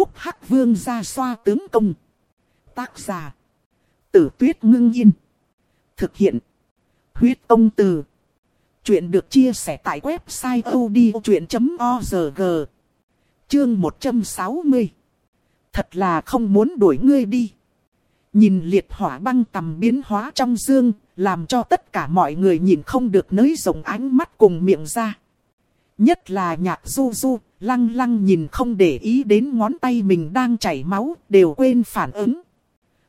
phúc hắc vương ra xoa tướng công. Tác giả. Tử tuyết ngưng yên. Thực hiện. Huyết ông từ. Chuyện được chia sẻ tại website odchuyện.org. Chương 160. Thật là không muốn đuổi ngươi đi. Nhìn liệt hỏa băng tầm biến hóa trong dương, làm cho tất cả mọi người nhìn không được nới rộng ánh mắt cùng miệng ra. Nhất là nhạc du du, lăng lăng nhìn không để ý đến ngón tay mình đang chảy máu, đều quên phản ứng.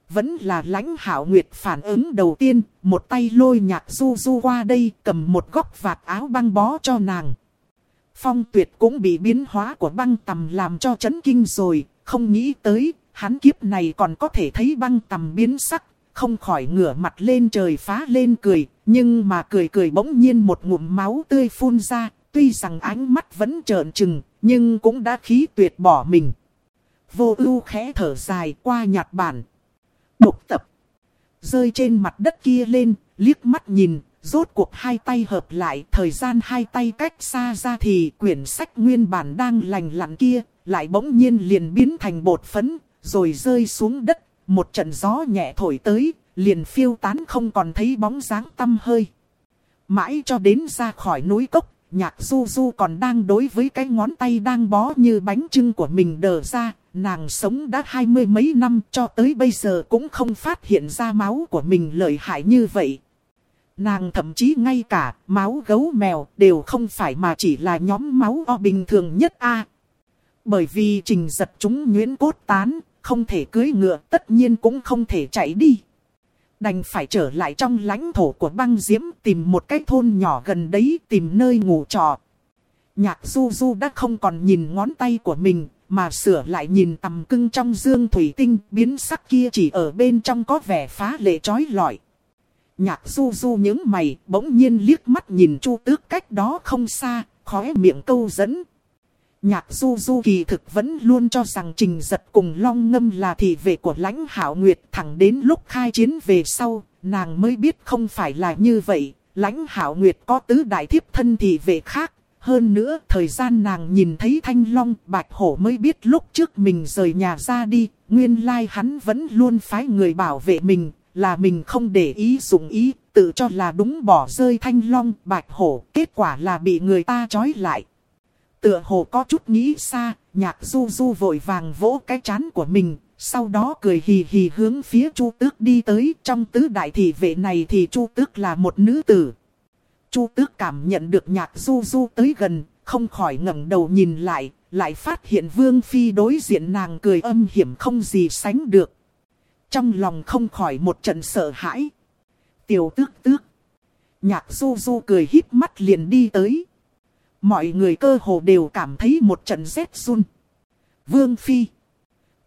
Vẫn là lãnh hảo nguyệt phản ứng đầu tiên, một tay lôi nhạc du du qua đây, cầm một góc vạt áo băng bó cho nàng. Phong tuyệt cũng bị biến hóa của băng tầm làm cho chấn kinh rồi, không nghĩ tới, hắn kiếp này còn có thể thấy băng tầm biến sắc, không khỏi ngửa mặt lên trời phá lên cười, nhưng mà cười cười bỗng nhiên một ngụm máu tươi phun ra, tuy rằng ánh mắt vẫn trợn trừng, nhưng cũng đã khí tuyệt bỏ mình. Vô ưu khẽ thở dài qua nhạt bản. Độc tập. Rơi trên mặt đất kia lên, liếc mắt nhìn, rốt cuộc hai tay hợp lại, thời gian hai tay cách xa ra thì quyển sách nguyên bản đang lành lặn kia, lại bỗng nhiên liền biến thành bột phấn, rồi rơi xuống đất, một trận gió nhẹ thổi tới, liền phiêu tán không còn thấy bóng dáng tâm hơi. Mãi cho đến ra khỏi núi cốc, nhạc du du còn đang đối với cái ngón tay đang bó như bánh trưng của mình đờ ra, nàng sống đã hai mươi mấy năm cho tới bây giờ cũng không phát hiện ra máu của mình lợi hại như vậy. Nàng thậm chí ngay cả máu gấu mèo đều không phải mà chỉ là nhóm máu o bình thường nhất a Bởi vì trình giật chúng nguyễn cốt tán, không thể cưới ngựa tất nhiên cũng không thể chạy đi. Đành phải trở lại trong lãnh thổ của băng diễm tìm một cái thôn nhỏ gần đấy tìm nơi ngủ trọ. Nhạc du du đã không còn nhìn ngón tay của mình, mà sửa lại nhìn tầm cưng trong dương thủy tinh biến sắc kia chỉ ở bên trong có vẻ phá lệ trói lọi. Nhạc du du những mày bỗng nhiên liếc mắt nhìn chu tước cách đó không xa, khóe miệng câu dẫn. Nhạc du du kỳ thực vẫn luôn cho rằng trình giật cùng long ngâm là thị vệ của lãnh hảo nguyệt thẳng đến lúc khai chiến về sau, nàng mới biết không phải là như vậy, lãnh hảo nguyệt có tứ đại thiếp thân thị vệ khác. Hơn nữa, thời gian nàng nhìn thấy thanh long, bạch hổ mới biết lúc trước mình rời nhà ra đi, nguyên lai hắn vẫn luôn phái người bảo vệ mình, là mình không để ý dụng ý, tự cho là đúng bỏ rơi thanh long, bạch hổ, kết quả là bị người ta trói lại. Tựa hồ có chút nghĩ xa, nhạc du du vội vàng vỗ cái chán của mình, sau đó cười hì hì hướng phía Chu Tước đi tới, trong tứ đại thị vệ này thì Chu Tước là một nữ tử. Chu Tước cảm nhận được nhạc du du tới gần, không khỏi ngẩng đầu nhìn lại, lại phát hiện Vương Phi đối diện nàng cười âm hiểm không gì sánh được. Trong lòng không khỏi một trận sợ hãi. Tiểu tước tước. Nhạc du du cười híp mắt liền đi tới. Mọi người cơ hồ đều cảm thấy một trận rét run. Vương Phi.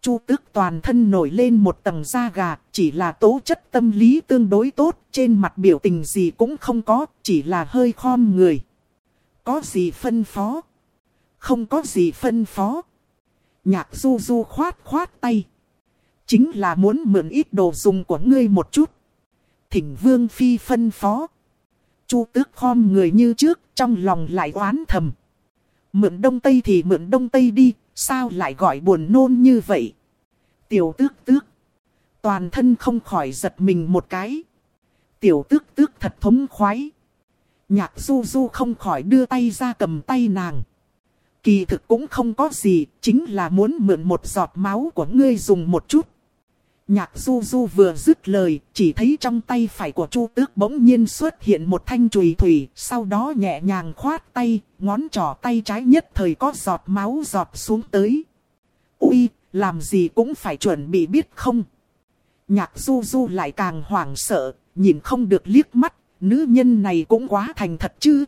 Chu tước toàn thân nổi lên một tầng da gà, chỉ là tố chất tâm lý tương đối tốt, trên mặt biểu tình gì cũng không có, chỉ là hơi khom người. Có gì phân phó? Không có gì phân phó. Nhạc du du khoát khoát tay. Chính là muốn mượn ít đồ dùng của ngươi một chút. Thỉnh Vương Phi phân phó. Chu tước khom người như trước, trong lòng lại oán thầm. Mượn đông tây thì mượn đông tây đi, sao lại gọi buồn nôn như vậy? Tiểu tước tước. Toàn thân không khỏi giật mình một cái. Tiểu tước tước thật thống khoái. Nhạc du du không khỏi đưa tay ra cầm tay nàng. Kỳ thực cũng không có gì, chính là muốn mượn một giọt máu của ngươi dùng một chút. Nhạc du du vừa dứt lời, chỉ thấy trong tay phải của Chu Tước bỗng nhiên xuất hiện một thanh chùy thủy, sau đó nhẹ nhàng khoát tay, ngón trỏ tay trái nhất thời có giọt máu giọt xuống tới. Ui, làm gì cũng phải chuẩn bị biết không? Nhạc du du lại càng hoảng sợ, nhìn không được liếc mắt, nữ nhân này cũng quá thành thật chứ.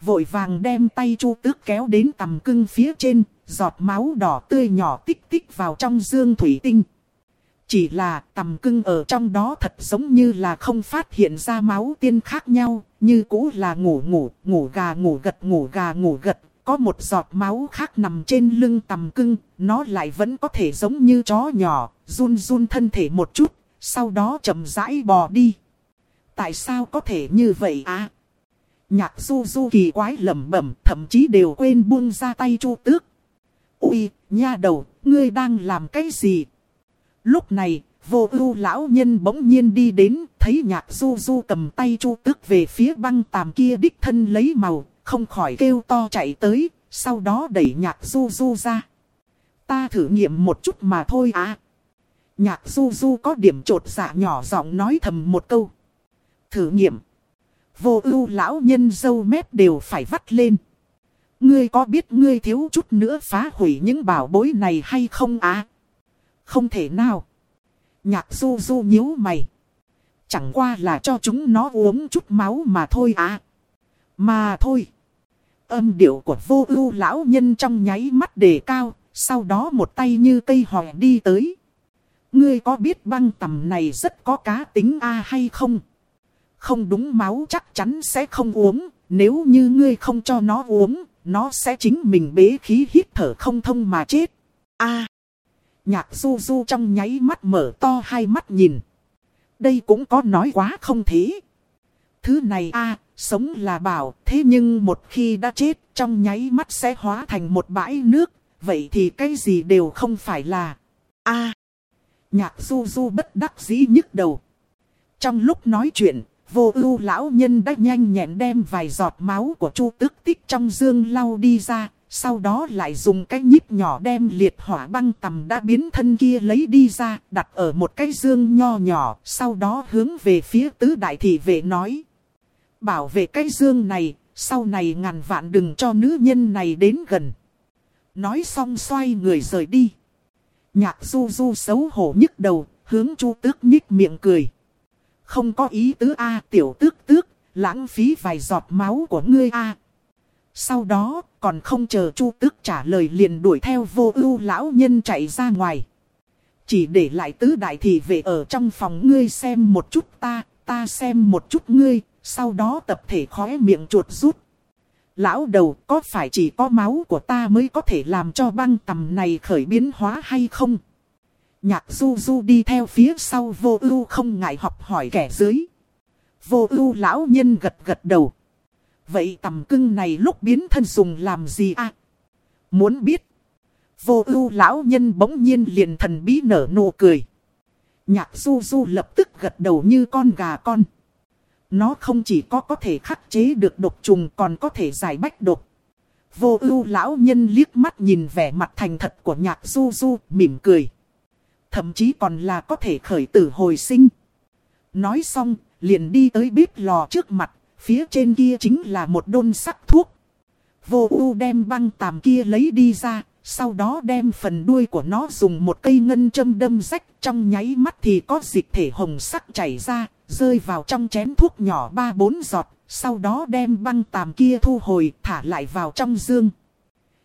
Vội vàng đem tay Chu Tước kéo đến tầm cưng phía trên, giọt máu đỏ tươi nhỏ tích tích vào trong dương thủy tinh. Chỉ là tầm cưng ở trong đó thật giống như là không phát hiện ra máu tiên khác nhau, như cũ là ngủ ngủ, ngủ gà ngủ gật ngủ gà ngủ gật. Có một giọt máu khác nằm trên lưng tầm cưng, nó lại vẫn có thể giống như chó nhỏ, run run thân thể một chút, sau đó chậm rãi bò đi. Tại sao có thể như vậy à? Nhạc du du kỳ quái lẩm bẩm, thậm chí đều quên buông ra tay chu tước. Ui, nha đầu, ngươi đang làm cái gì? Lúc này, vô ưu lão nhân bỗng nhiên đi đến, thấy nhạc du du cầm tay chu tước về phía băng tàm kia đích thân lấy màu, không khỏi kêu to chạy tới, sau đó đẩy nhạc du du ra. Ta thử nghiệm một chút mà thôi à. Nhạc du du có điểm trột dạ nhỏ giọng nói thầm một câu. Thử nghiệm. Vô ưu lão nhân dâu mép đều phải vắt lên. Ngươi có biết ngươi thiếu chút nữa phá hủy những bảo bối này hay không á? Không thể nào. Nhạc du du nhíu mày. Chẳng qua là cho chúng nó uống chút máu mà thôi à. Mà thôi. Âm điệu của vô ưu lão nhân trong nháy mắt đề cao. Sau đó một tay như cây hòe đi tới. Ngươi có biết băng tầm này rất có cá tính a hay không? Không đúng máu chắc chắn sẽ không uống. Nếu như ngươi không cho nó uống, nó sẽ chính mình bế khí hít thở không thông mà chết. A nhạc du du trong nháy mắt mở to hai mắt nhìn. Đây cũng có nói quá không thế. Thứ này a sống là bảo, thế nhưng một khi đã chết, trong nháy mắt sẽ hóa thành một bãi nước, vậy thì cái gì đều không phải là. a nhạc du du bất đắc dĩ nhức đầu. Trong lúc nói chuyện, Vô ưu lão nhân đã nhanh nhẹn đem vài giọt máu của chu tước tích trong dương lau đi ra. Sau đó lại dùng cái nhíp nhỏ đem liệt hỏa băng tầm đã biến thân kia lấy đi ra, đặt ở một cái dương nho nhỏ, sau đó hướng về phía tứ đại thị vệ nói. Bảo vệ cái dương này, sau này ngàn vạn đừng cho nữ nhân này đến gần. Nói xong xoay người rời đi. Nhạc du du xấu hổ nhức đầu, hướng chu tước nhích miệng cười. Không có ý tứ A tiểu tước tước, lãng phí vài giọt máu của ngươi A. Sau đó, còn không chờ chu tước trả lời liền đuổi theo vô ưu lão nhân chạy ra ngoài. Chỉ để lại tứ đại thị về ở trong phòng ngươi xem một chút ta, ta xem một chút ngươi, sau đó tập thể khóe miệng chuột rút. Lão đầu có phải chỉ có máu của ta mới có thể làm cho băng tầm này khởi biến hóa hay không? Nhạc du du đi theo phía sau vô ưu không ngại học hỏi kẻ dưới. Vô ưu lão nhân gật gật đầu. Vậy tầm cưng này lúc biến thân dùng làm gì à? Muốn biết. Vô ưu lão nhân bỗng nhiên liền thần bí nở nụ cười. Nhạc du du lập tức gật đầu như con gà con. Nó không chỉ có có thể khắc chế được độc trùng còn có thể giải bách độc. Vô ưu lão nhân liếc mắt nhìn vẻ mặt thành thật của nhạc du du mỉm cười. Thậm chí còn là có thể khởi tử hồi sinh. Nói xong, liền đi tới bếp lò trước mặt, phía trên kia chính là một đôn sắc thuốc. Vô U đem băng tàm kia lấy đi ra, sau đó đem phần đuôi của nó dùng một cây ngân châm đâm rách trong nháy mắt thì có dịch thể hồng sắc chảy ra, rơi vào trong chén thuốc nhỏ ba bốn giọt, sau đó đem băng tàm kia thu hồi thả lại vào trong dương.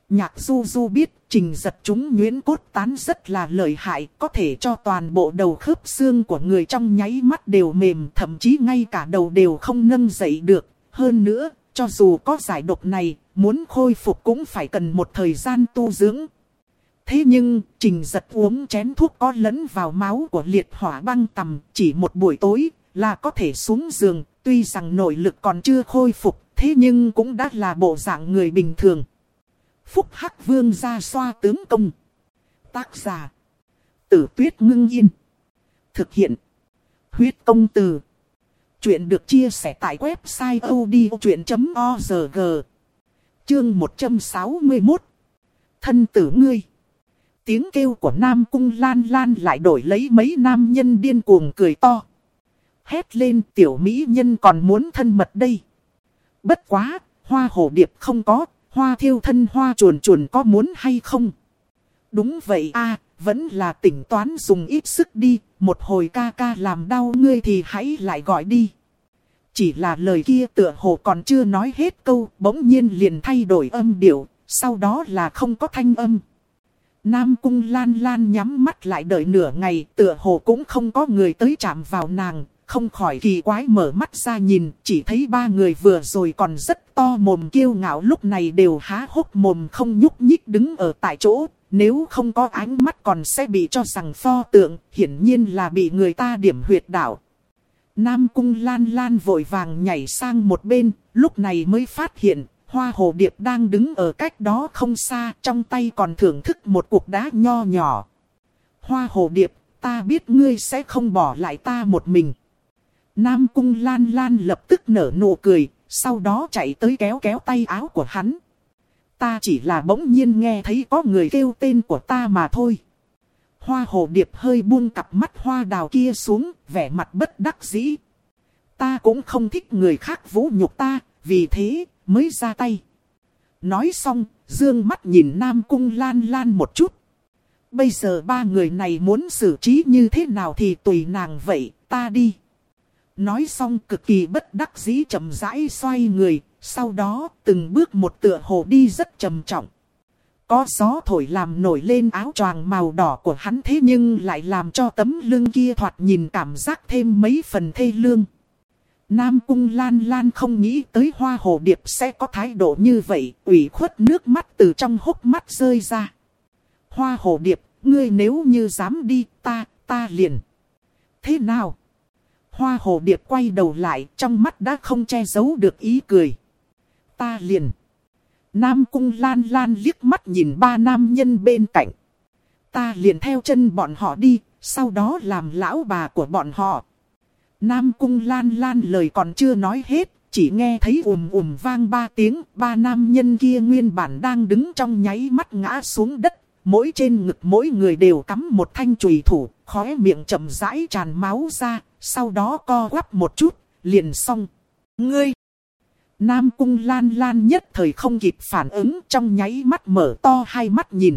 Nhạc du du biết trình giật chúng nguyễn cốt tán rất là lợi hại, có thể cho toàn bộ đầu khớp xương của người trong nháy mắt đều mềm, thậm chí ngay cả đầu đều không nâng dậy được. Hơn nữa, cho dù có giải độc này, muốn khôi phục cũng phải cần một thời gian tu dưỡng. Thế nhưng, trình giật uống chén thuốc có lẫn vào máu của liệt hỏa băng tầm, chỉ một buổi tối là có thể xuống giường, tuy rằng nội lực còn chưa khôi phục, thế nhưng cũng đã là bộ dạng người bình thường. Phúc Hắc Vương ra xoa tướng công. Tác giả. Tử tuyết ngưng yên. Thực hiện. Huyết công từ. Chuyện được chia sẻ tại website odchuyện.org. Chương 161. Thân tử ngươi. Tiếng kêu của Nam Cung Lan Lan lại đổi lấy mấy nam nhân điên cuồng cười to. Hét lên tiểu mỹ nhân còn muốn thân mật đây. Bất quá, hoa hồ điệp không có, hoa thiêu thân hoa chuồn chuồn có muốn hay không? Đúng vậy a vẫn là tỉnh toán dùng ít sức đi, một hồi ca ca làm đau ngươi thì hãy lại gọi đi. Chỉ là lời kia tựa hồ còn chưa nói hết câu, bỗng nhiên liền thay đổi âm điệu, sau đó là không có thanh âm. Nam cung lan lan nhắm mắt lại đợi nửa ngày, tựa hồ cũng không có người tới chạm vào nàng, không khỏi kỳ quái mở mắt ra nhìn, chỉ thấy ba người vừa rồi còn rất to mồm kiêu ngạo lúc này đều há hốc mồm không nhúc nhích đứng ở tại chỗ. Nếu không có ánh mắt còn sẽ bị cho rằng pho tượng, hiển nhiên là bị người ta điểm huyệt đạo. Nam cung lan lan vội vàng nhảy sang một bên, lúc này mới phát hiện, Hoa hồ điệp đang đứng ở cách đó không xa, trong tay còn thưởng thức một cục đá nho nhỏ. Hoa hồ điệp, ta biết ngươi sẽ không bỏ lại ta một mình. Nam cung lan lan lập tức nở nụ cười, sau đó chạy tới kéo kéo tay áo của hắn. Ta chỉ là bỗng nhiên nghe thấy có người kêu tên của ta mà thôi. Hoa hồ điệp hơi buông cặp mắt hoa đào kia xuống, vẻ mặt bất đắc dĩ. Ta cũng không thích người khác vũ nhục ta, vì thế, mới ra tay. Nói xong, dương mắt nhìn Nam Cung Lan Lan một chút. Bây giờ ba người này muốn xử trí như thế nào thì tùy nàng vậy, ta đi. Nói xong cực kỳ bất đắc dĩ chậm rãi xoay người, sau đó từng bước một tựa hồ đi rất trầm trọng. Có gió thổi làm nổi lên áo choàng màu đỏ của hắn thế nhưng lại làm cho tấm lưng kia thoạt nhìn cảm giác thêm mấy phần thê lương. Nam Cung Lan Lan không nghĩ tới hoa hồ điệp sẽ có thái độ như vậy, ủy khuất nước mắt từ trong hốc mắt rơi ra. Hoa hồ điệp, ngươi nếu như dám đi, ta, ta liền. Thế nào? Hoa hồ điệp quay đầu lại, trong mắt đã không che giấu được ý cười. Ta liền. Nam Cung Lan Lan liếc mắt nhìn ba nam nhân bên cạnh. Ta liền theo chân bọn họ đi, sau đó làm lão bà của bọn họ. Nam Cung Lan Lan lời còn chưa nói hết, chỉ nghe thấy ùm ùm vang ba tiếng, ba nam nhân kia nguyên bản đang đứng trong nháy mắt ngã xuống đất, mỗi trên ngực mỗi người đều cắm một thanh chùy thủ, khóe miệng chậm rãi tràn máu ra, sau đó co quắp một chút, liền xong. Ngươi! Nam Cung Lan Lan nhất thời không kịp phản ứng trong nháy mắt mở to hai mắt nhìn.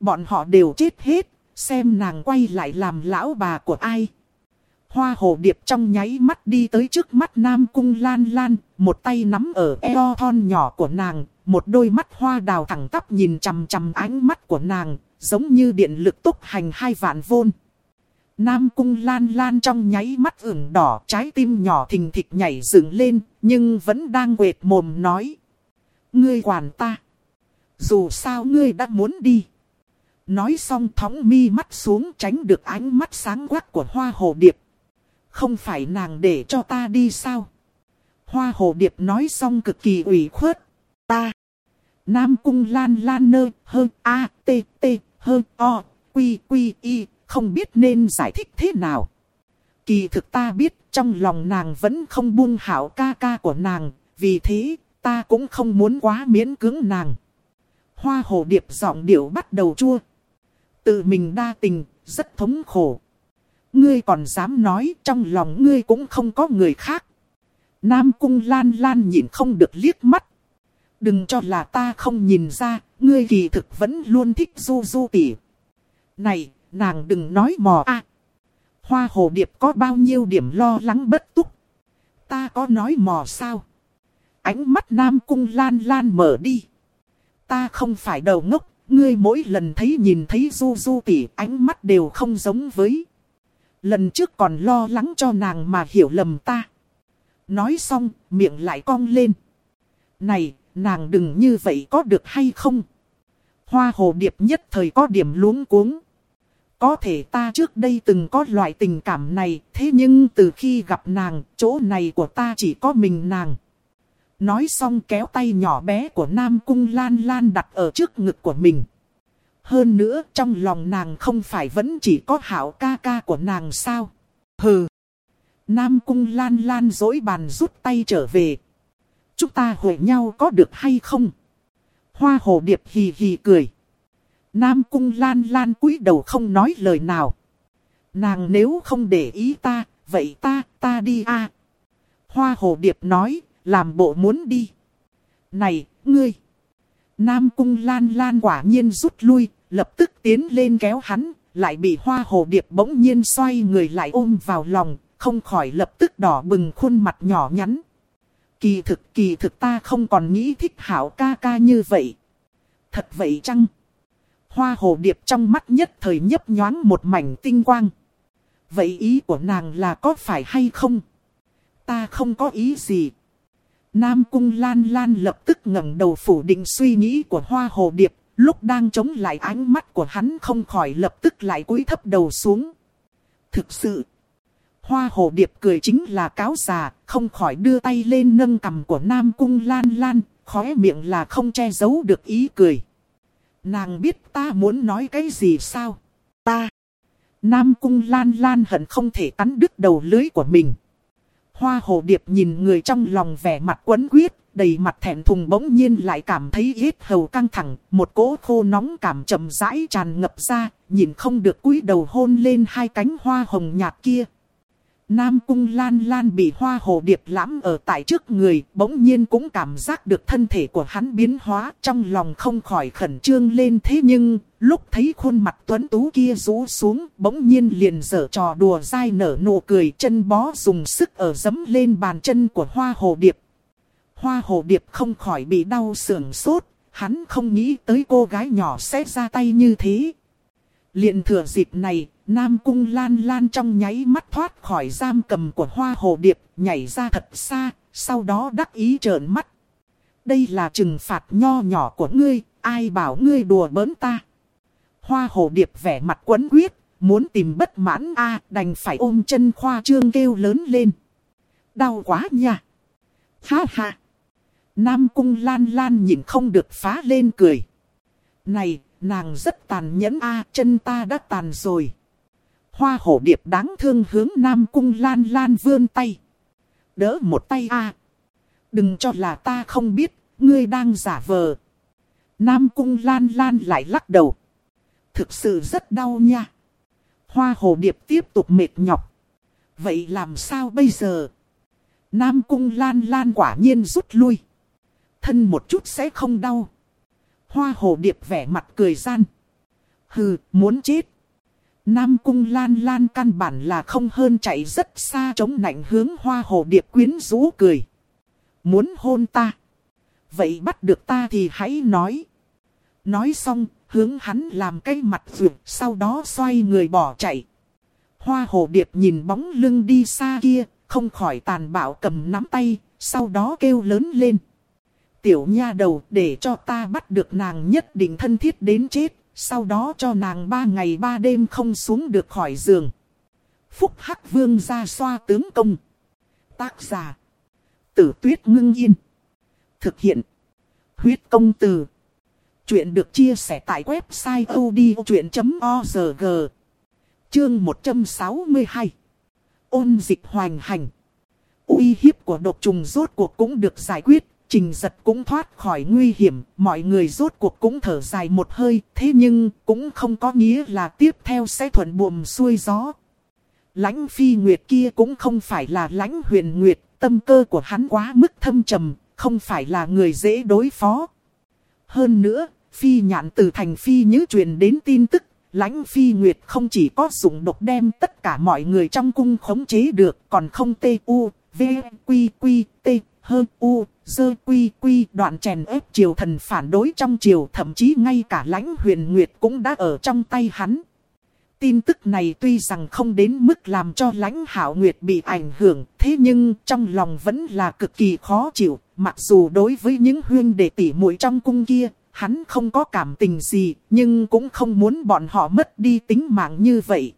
Bọn họ đều chết hết, xem nàng quay lại làm lão bà của ai. Hoa hồ điệp trong nháy mắt đi tới trước mắt Nam Cung Lan Lan, một tay nắm ở eo thon nhỏ của nàng, một đôi mắt hoa đào thẳng tắp nhìn chằm chằm ánh mắt của nàng, giống như điện lực túc hành hai vạn vôn. Nam Cung Lan Lan trong nháy mắt ửng đỏ, trái tim nhỏ thình thịch nhảy dựng lên, nhưng vẫn đang quệt mồm nói. Ngươi quản ta. Dù sao ngươi đã muốn đi. Nói xong thóng mi mắt xuống tránh được ánh mắt sáng quắc của hoa hồ điệp. Không phải nàng để cho ta đi sao? Hoa hồ điệp nói xong cực kỳ ủy khuất. Ta. Nam cung lan lan nơ hơn a t t hơn o quy quy y không biết nên giải thích thế nào. Kỳ thực ta biết trong lòng nàng vẫn không buông hảo ca ca của nàng, vì thế ta cũng không muốn quá miễn cưỡng nàng. Hoa hồ điệp giọng điệu bắt đầu chua. Tự mình đa tình, rất thống khổ. Ngươi còn dám nói trong lòng ngươi cũng không có người khác. Nam cung lan lan nhìn không được liếc mắt. Đừng cho là ta không nhìn ra, ngươi kỳ thực vẫn luôn thích du du tỉ. Này, nàng đừng nói mò a. Hoa hồ điệp có bao nhiêu điểm lo lắng bất túc. Ta có nói mò sao? Ánh mắt nam cung lan lan mở đi. Ta không phải đầu ngốc, ngươi mỗi lần thấy nhìn thấy du du tỉ ánh mắt đều không giống với. Lần trước còn lo lắng cho nàng mà hiểu lầm ta. Nói xong, miệng lại cong lên. Này, nàng đừng như vậy có được hay không? Hoa hồ điệp nhất thời có điểm luống cuống. Có thể ta trước đây từng có loại tình cảm này, thế nhưng từ khi gặp nàng, chỗ này của ta chỉ có mình nàng. Nói xong kéo tay nhỏ bé của Nam Cung Lan Lan đặt ở trước ngực của mình. Hơn nữa trong lòng nàng không phải vẫn chỉ có hảo ca ca của nàng sao. Hừ. Nam Cung Lan Lan dối bàn rút tay trở về. Chúng ta hội nhau có được hay không? Hoa hồ điệp hì hì cười. Nam cung lan lan cúi đầu không nói lời nào. Nàng nếu không để ý ta, vậy ta, ta đi a. Hoa hồ điệp nói, làm bộ muốn đi. Này, ngươi! Nam cung lan lan quả nhiên rút lui, lập tức tiến lên kéo hắn, lại bị hoa hồ điệp bỗng nhiên xoay người lại ôm vào lòng, không khỏi lập tức đỏ bừng khuôn mặt nhỏ nhắn. Kỳ thực kỳ thực ta không còn nghĩ thích hảo ca ca như vậy. Thật vậy chăng? Hoa hồ điệp trong mắt nhất thời nhấp nhoáng một mảnh tinh quang. Vậy ý của nàng là có phải hay không? Ta không có ý gì. Nam cung lan lan lập tức ngẩng đầu phủ định suy nghĩ của hoa hồ điệp. Lúc đang chống lại ánh mắt của hắn không khỏi lập tức lại cúi thấp đầu xuống. Thực sự, hoa hồ điệp cười chính là cáo già, không khỏi đưa tay lên nâng cầm của Nam cung lan lan, khóe miệng là không che giấu được ý cười. Nàng biết ta muốn nói cái gì sao? Ta. Nam cung lan lan hận không thể cắn đứt đầu lưới của mình. Hoa hồ điệp nhìn người trong lòng vẻ mặt quấn quyết, đầy mặt thẹn thùng bỗng nhiên lại cảm thấy yết hầu căng thẳng, một cỗ khô nóng cảm chậm rãi tràn ngập ra, nhìn không được cúi đầu hôn lên hai cánh hoa hồng nhạt kia. Nam cung lan lan bị hoa hồ điệp lãm ở tại trước người, bỗng nhiên cũng cảm giác được thân thể của hắn biến hóa, trong lòng không khỏi khẩn trương lên thế nhưng, lúc thấy khuôn mặt tuấn tú kia rũ xuống, bỗng nhiên liền dở trò đùa dai nở nụ cười chân bó dùng sức ở dấm lên bàn chân của hoa hồ điệp. Hoa hồ điệp không khỏi bị đau sưởng sốt, hắn không nghĩ tới cô gái nhỏ sẽ ra tay như thế. liền thừa dịp này, Nam cung lan lan trong nháy mắt thoát khỏi giam cầm của hoa hồ điệp, nhảy ra thật xa, sau đó đắc ý trợn mắt. Đây là trừng phạt nho nhỏ của ngươi, ai bảo ngươi đùa bỡn ta. Hoa hồ điệp vẻ mặt quấn quyết, muốn tìm bất mãn a đành phải ôm chân khoa trương kêu lớn lên. Đau quá nha. Ha ha. Nam cung lan lan nhìn không được phá lên cười. Này, nàng rất tàn nhẫn a chân ta đã tàn rồi. Hoa hổ điệp đáng thương hướng Nam Cung Lan Lan vươn tay. Đỡ một tay a Đừng cho là ta không biết, ngươi đang giả vờ. Nam Cung Lan Lan lại lắc đầu. Thực sự rất đau nha. Hoa hồ điệp tiếp tục mệt nhọc. Vậy làm sao bây giờ? Nam Cung Lan Lan quả nhiên rút lui. Thân một chút sẽ không đau. Hoa hồ điệp vẻ mặt cười gian. Hừ, muốn chết. Nam cung lan lan căn bản là không hơn chạy rất xa chống nạnh hướng hoa hồ điệp quyến rũ cười. Muốn hôn ta. Vậy bắt được ta thì hãy nói. Nói xong, hướng hắn làm cái mặt vượt, sau đó xoay người bỏ chạy. Hoa hồ điệp nhìn bóng lưng đi xa kia, không khỏi tàn bạo cầm nắm tay, sau đó kêu lớn lên. Tiểu nha đầu để cho ta bắt được nàng nhất định thân thiết đến chết. Sau đó cho nàng ba ngày ba đêm không xuống được khỏi giường. Phúc Hắc Vương ra xoa tướng công. Tác giả. Tử tuyết ngưng yên. Thực hiện. Huyết công từ. Chuyện được chia sẻ tại website odchuyện.org. Chương 162. Ôn dịch hoành hành. uy hiếp của độc trùng rốt cuộc cũng được giải quyết. Trình giật cũng thoát khỏi nguy hiểm, mọi người rốt cuộc cũng thở dài một hơi, thế nhưng cũng không có nghĩa là tiếp theo sẽ thuận buồm xuôi gió. Lãnh phi nguyệt kia cũng không phải là lãnh huyền nguyệt, tâm cơ của hắn quá mức thâm trầm, không phải là người dễ đối phó. Hơn nữa, phi nhạn từ thành phi nhứ truyền đến tin tức, lãnh phi nguyệt không chỉ có dùng độc đem tất cả mọi người trong cung khống chế được, còn không tê u, v, quy quy, t, hơ u, dơ quy quy đoạn chèn ép triều thần phản đối trong triều thậm chí ngay cả lãnh huyền nguyệt cũng đã ở trong tay hắn. Tin tức này tuy rằng không đến mức làm cho lãnh hảo nguyệt bị ảnh hưởng, thế nhưng trong lòng vẫn là cực kỳ khó chịu, mặc dù đối với những huyên đệ tỷ muội trong cung kia, hắn không có cảm tình gì, nhưng cũng không muốn bọn họ mất đi tính mạng như vậy.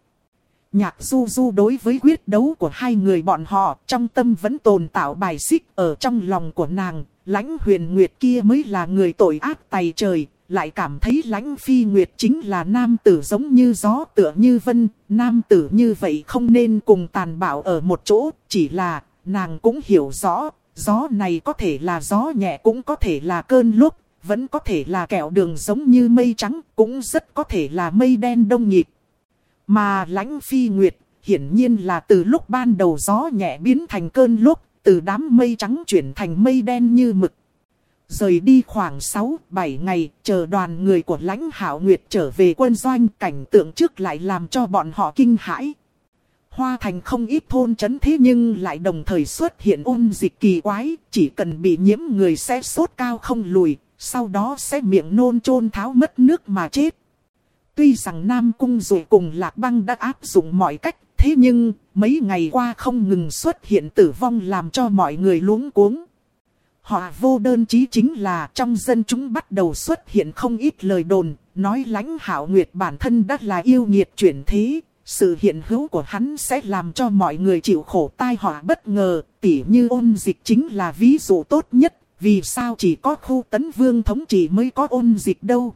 Nhạc du du đối với quyết đấu của hai người bọn họ trong tâm vẫn tồn tạo bài xích ở trong lòng của nàng. Lãnh huyền nguyệt kia mới là người tội ác tày trời, lại cảm thấy lãnh phi nguyệt chính là nam tử giống như gió tựa như vân. Nam tử như vậy không nên cùng tàn bạo ở một chỗ, chỉ là nàng cũng hiểu rõ, gió này có thể là gió nhẹ cũng có thể là cơn lúc, vẫn có thể là kẹo đường giống như mây trắng, cũng rất có thể là mây đen đông nghịt. Mà lãnh phi nguyệt, hiển nhiên là từ lúc ban đầu gió nhẹ biến thành cơn lốc từ đám mây trắng chuyển thành mây đen như mực. Rời đi khoảng 6-7 ngày, chờ đoàn người của lãnh hảo nguyệt trở về quân doanh, cảnh tượng trước lại làm cho bọn họ kinh hãi. Hoa thành không ít thôn chấn thế nhưng lại đồng thời xuất hiện ôn dịch kỳ quái, chỉ cần bị nhiễm người sẽ sốt cao không lùi, sau đó sẽ miệng nôn chôn tháo mất nước mà chết. Tuy rằng Nam Cung rồi cùng Lạc Băng đã áp dụng mọi cách, thế nhưng mấy ngày qua không ngừng xuất hiện tử vong làm cho mọi người luống cuống. Họ vô đơn chí chính là trong dân chúng bắt đầu xuất hiện không ít lời đồn, nói lãnh hảo nguyệt bản thân đã là yêu nghiệt chuyển thế. Sự hiện hữu của hắn sẽ làm cho mọi người chịu khổ tai họa bất ngờ, tỉ như ôn dịch chính là ví dụ tốt nhất, Vì sao chỉ có khu tấn vương thống trị mới có ôn dịch đâu?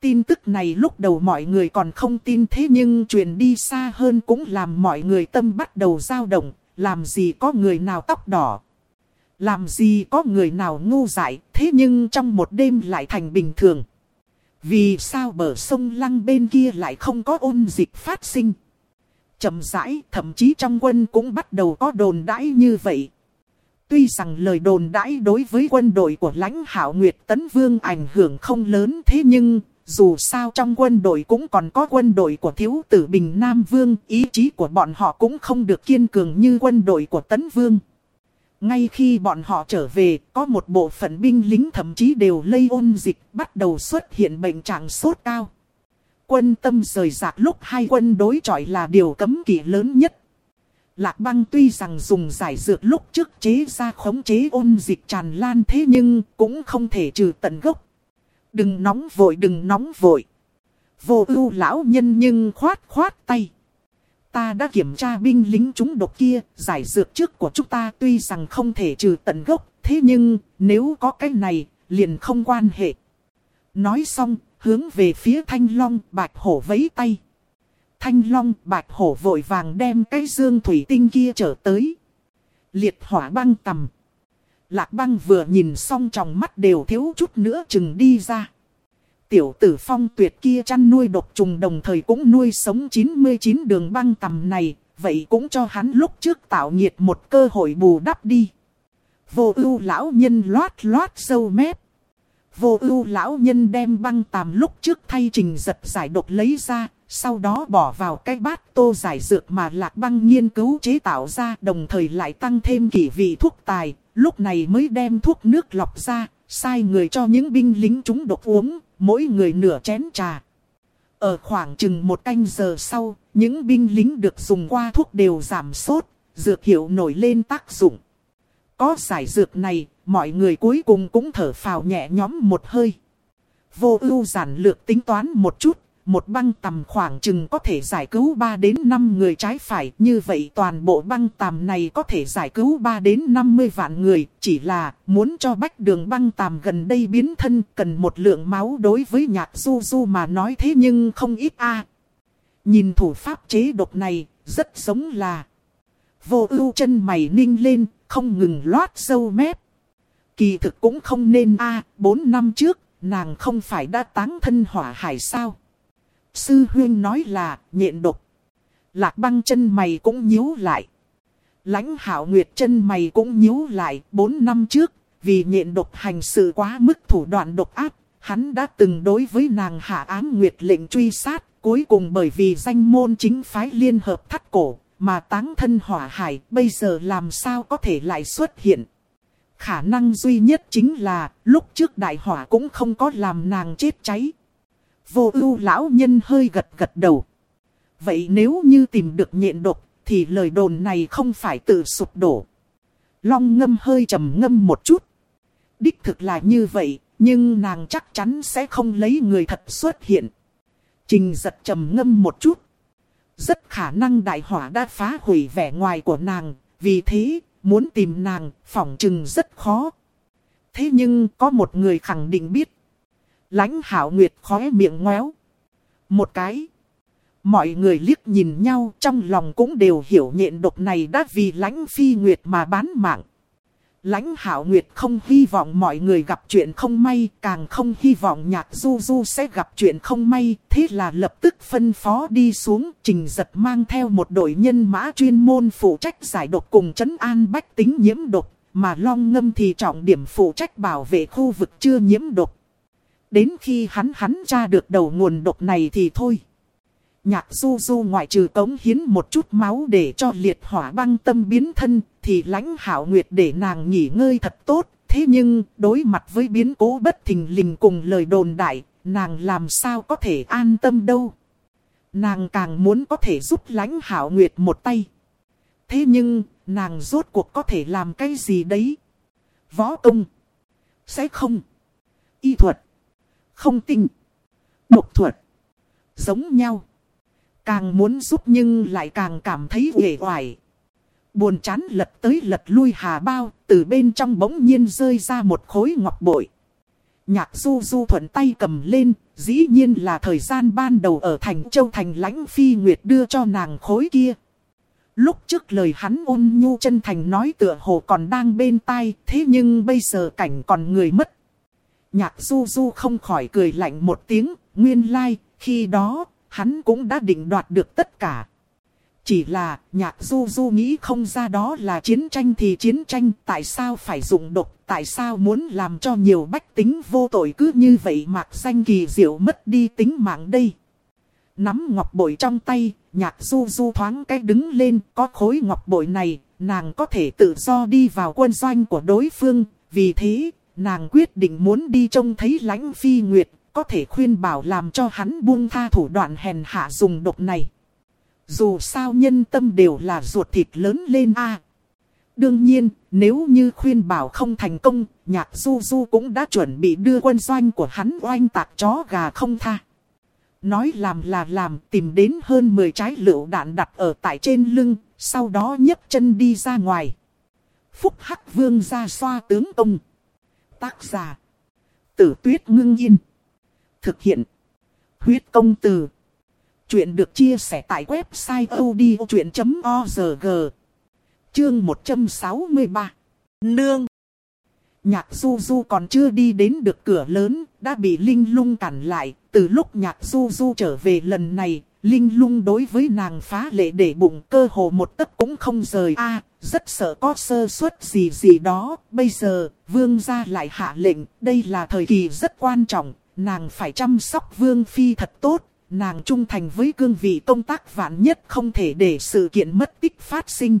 Tin tức này lúc đầu mọi người còn không tin thế nhưng truyền đi xa hơn cũng làm mọi người tâm bắt đầu dao động, làm gì có người nào tóc đỏ. Làm gì có người nào ngu dại, thế nhưng trong một đêm lại thành bình thường. Vì sao bờ sông Lăng bên kia lại không có ôn dịch phát sinh? chậm rãi, thậm chí trong quân cũng bắt đầu có đồn đãi như vậy. Tuy rằng lời đồn đãi đối với quân đội của lãnh hảo Nguyệt Tấn Vương ảnh hưởng không lớn thế nhưng, dù sao trong quân đội cũng còn có quân đội của thiếu tử Bình Nam Vương, ý chí của bọn họ cũng không được kiên cường như quân đội của Tấn Vương. Ngay khi bọn họ trở về, có một bộ phận binh lính thậm chí đều lây ôn dịch, bắt đầu xuất hiện bệnh trạng sốt cao quân tâm rời rạc lúc hai quân đối chọi là điều cấm kỵ lớn nhất. Lạc băng tuy rằng dùng giải dược lúc trước chế ra khống chế ôn dịch tràn lan thế nhưng cũng không thể trừ tận gốc. Đừng nóng vội đừng nóng vội. Vô ưu lão nhân nhưng khoát khoát tay. Ta đã kiểm tra binh lính chúng độc kia, giải dược trước của chúng ta tuy rằng không thể trừ tận gốc, thế nhưng nếu có cái này, liền không quan hệ. Nói xong, hướng về phía thanh long bạch hổ vấy tay. Thanh long bạch hổ vội vàng đem cái dương thủy tinh kia trở tới. Liệt hỏa băng tầm. Lạc băng vừa nhìn xong trong mắt đều thiếu chút nữa chừng đi ra. Tiểu tử phong tuyệt kia chăn nuôi độc trùng đồng thời cũng nuôi sống 99 đường băng tầm này. Vậy cũng cho hắn lúc trước tạo nhiệt một cơ hội bù đắp đi. Vô ưu lão nhân loát loát sâu mép. Vô ưu lão nhân đem băng tàm lúc trước thay trình giật giải độc lấy ra, sau đó bỏ vào cái bát tô giải dược mà lạc băng nghiên cứu chế tạo ra đồng thời lại tăng thêm kỷ vị thuốc tài, lúc này mới đem thuốc nước lọc ra, sai người cho những binh lính chúng độc uống, mỗi người nửa chén trà. Ở khoảng chừng một canh giờ sau, những binh lính được dùng qua thuốc đều giảm sốt, dược hiệu nổi lên tác dụng. Có giải dược này, mọi người cuối cùng cũng thở phào nhẹ nhõm một hơi. Vô ưu giản lược tính toán một chút, một băng tầm khoảng chừng có thể giải cứu 3 đến 5 người trái phải. Như vậy toàn bộ băng tầm này có thể giải cứu 3 đến 50 vạn người. Chỉ là muốn cho bách đường băng tầm gần đây biến thân cần một lượng máu đối với nhạc du du mà nói thế nhưng không ít a Nhìn thủ pháp chế độc này, rất giống là... Vô ưu chân mày ninh lên, không ngừng loát sâu mép. Kỳ thực cũng không nên a bốn năm trước, nàng không phải đã táng thân hỏa hải sao? Sư huyên nói là, nhện độc. Lạc băng chân mày cũng nhíu lại. lãnh hảo nguyệt chân mày cũng nhíu lại, bốn năm trước, vì nhện độc hành sự quá mức thủ đoạn độc áp, hắn đã từng đối với nàng hạ ám nguyệt lệnh truy sát, cuối cùng bởi vì danh môn chính phái liên hợp thắt cổ, mà táng thân hỏa hải, bây giờ làm sao có thể lại xuất hiện. Khả năng duy nhất chính là lúc trước đại hỏa cũng không có làm nàng chết cháy. Vô ưu lão nhân hơi gật gật đầu. Vậy nếu như tìm được nhện độc thì lời đồn này không phải tự sụp đổ. Long ngâm hơi trầm ngâm một chút. Đích thực là như vậy, nhưng nàng chắc chắn sẽ không lấy người thật xuất hiện. Trình giật trầm ngâm một chút. Rất khả năng đại hỏa đã phá hủy vẻ ngoài của nàng, vì thế Muốn tìm nàng, phỏng chừng rất khó. Thế nhưng có một người khẳng định biết lãnh hảo nguyệt khóe miệng ngoéo. Một cái. Mọi người liếc nhìn nhau trong lòng cũng đều hiểu nhện độc này đã vì lãnh phi nguyệt mà bán mạng. Lãnh hảo nguyệt không hy vọng mọi người gặp chuyện không may, càng không hy vọng nhạc du du sẽ gặp chuyện không may, thế là lập tức phân phó đi xuống, trình giật mang theo một đội nhân mã chuyên môn phụ trách giải độc cùng chấn an bách tính nhiễm độc, mà long ngâm thì trọng điểm phụ trách bảo vệ khu vực chưa nhiễm độc. Đến khi hắn hắn tra được đầu nguồn độc này thì thôi. Nhạc du du ngoại trừ cống hiến một chút máu để cho liệt hỏa băng tâm biến thân, thì lãnh hảo nguyệt để nàng nghỉ ngơi thật tốt. Thế nhưng, đối mặt với biến cố bất thình lình cùng lời đồn đại, nàng làm sao có thể an tâm đâu. Nàng càng muốn có thể giúp lãnh hảo nguyệt một tay. Thế nhưng, nàng rốt cuộc có thể làm cái gì đấy? Võ công. Sẽ không. Y thuật. Không tinh. Độc thuật. Giống nhau. Càng muốn giúp nhưng lại càng cảm thấy uể oải. Buồn chán lật tới lật lui hà bao, từ bên trong bỗng nhiên rơi ra một khối ngọc bội. Nhạc du du thuận tay cầm lên, dĩ nhiên là thời gian ban đầu ở thành châu thành lãnh phi nguyệt đưa cho nàng khối kia. Lúc trước lời hắn ôn nhu chân thành nói tựa hồ còn đang bên tai, thế nhưng bây giờ cảnh còn người mất. Nhạc du du không khỏi cười lạnh một tiếng, nguyên lai, like, khi đó, hắn cũng đã định đoạt được tất cả. Chỉ là, nhạc du du nghĩ không ra đó là chiến tranh thì chiến tranh, tại sao phải dùng độc, tại sao muốn làm cho nhiều bách tính vô tội cứ như vậy mạc danh kỳ diệu mất đi tính mạng đây. Nắm ngọc bội trong tay, nhạc du du thoáng cái đứng lên, có khối ngọc bội này, nàng có thể tự do đi vào quân doanh của đối phương, vì thế, nàng quyết định muốn đi trông thấy lãnh phi nguyệt, có thể khuyên bảo làm cho hắn buông tha thủ đoạn hèn hạ dùng độc này. Dù sao nhân tâm đều là ruột thịt lớn lên a. Đương nhiên, nếu như khuyên bảo không thành công, nhạc du du cũng đã chuẩn bị đưa quân doanh của hắn oanh tạc chó gà không tha. Nói làm là làm, tìm đến hơn 10 trái lựu đạn đặt ở tại trên lưng, sau đó nhấc chân đi ra ngoài. Phúc Hắc Vương ra xoa tướng công. Tác giả. Tử tuyết ngưng yên. Thực hiện. Huyết công từ. Chuyện được chia sẻ tại website odchuyện.org. Chương 163. Nương. Nhạc du du còn chưa đi đến được cửa lớn, đã bị Linh lung cản lại. Từ lúc nhạc du du trở về lần này, Linh lung đối với nàng phá lệ để bụng cơ hồ một tấc cũng không rời a rất sợ có sơ suất gì gì đó. Bây giờ, vương gia lại hạ lệnh, đây là thời kỳ rất quan trọng, nàng phải chăm sóc vương phi thật tốt. Nàng trung thành với cương vị công tác vạn nhất không thể để sự kiện mất tích phát sinh.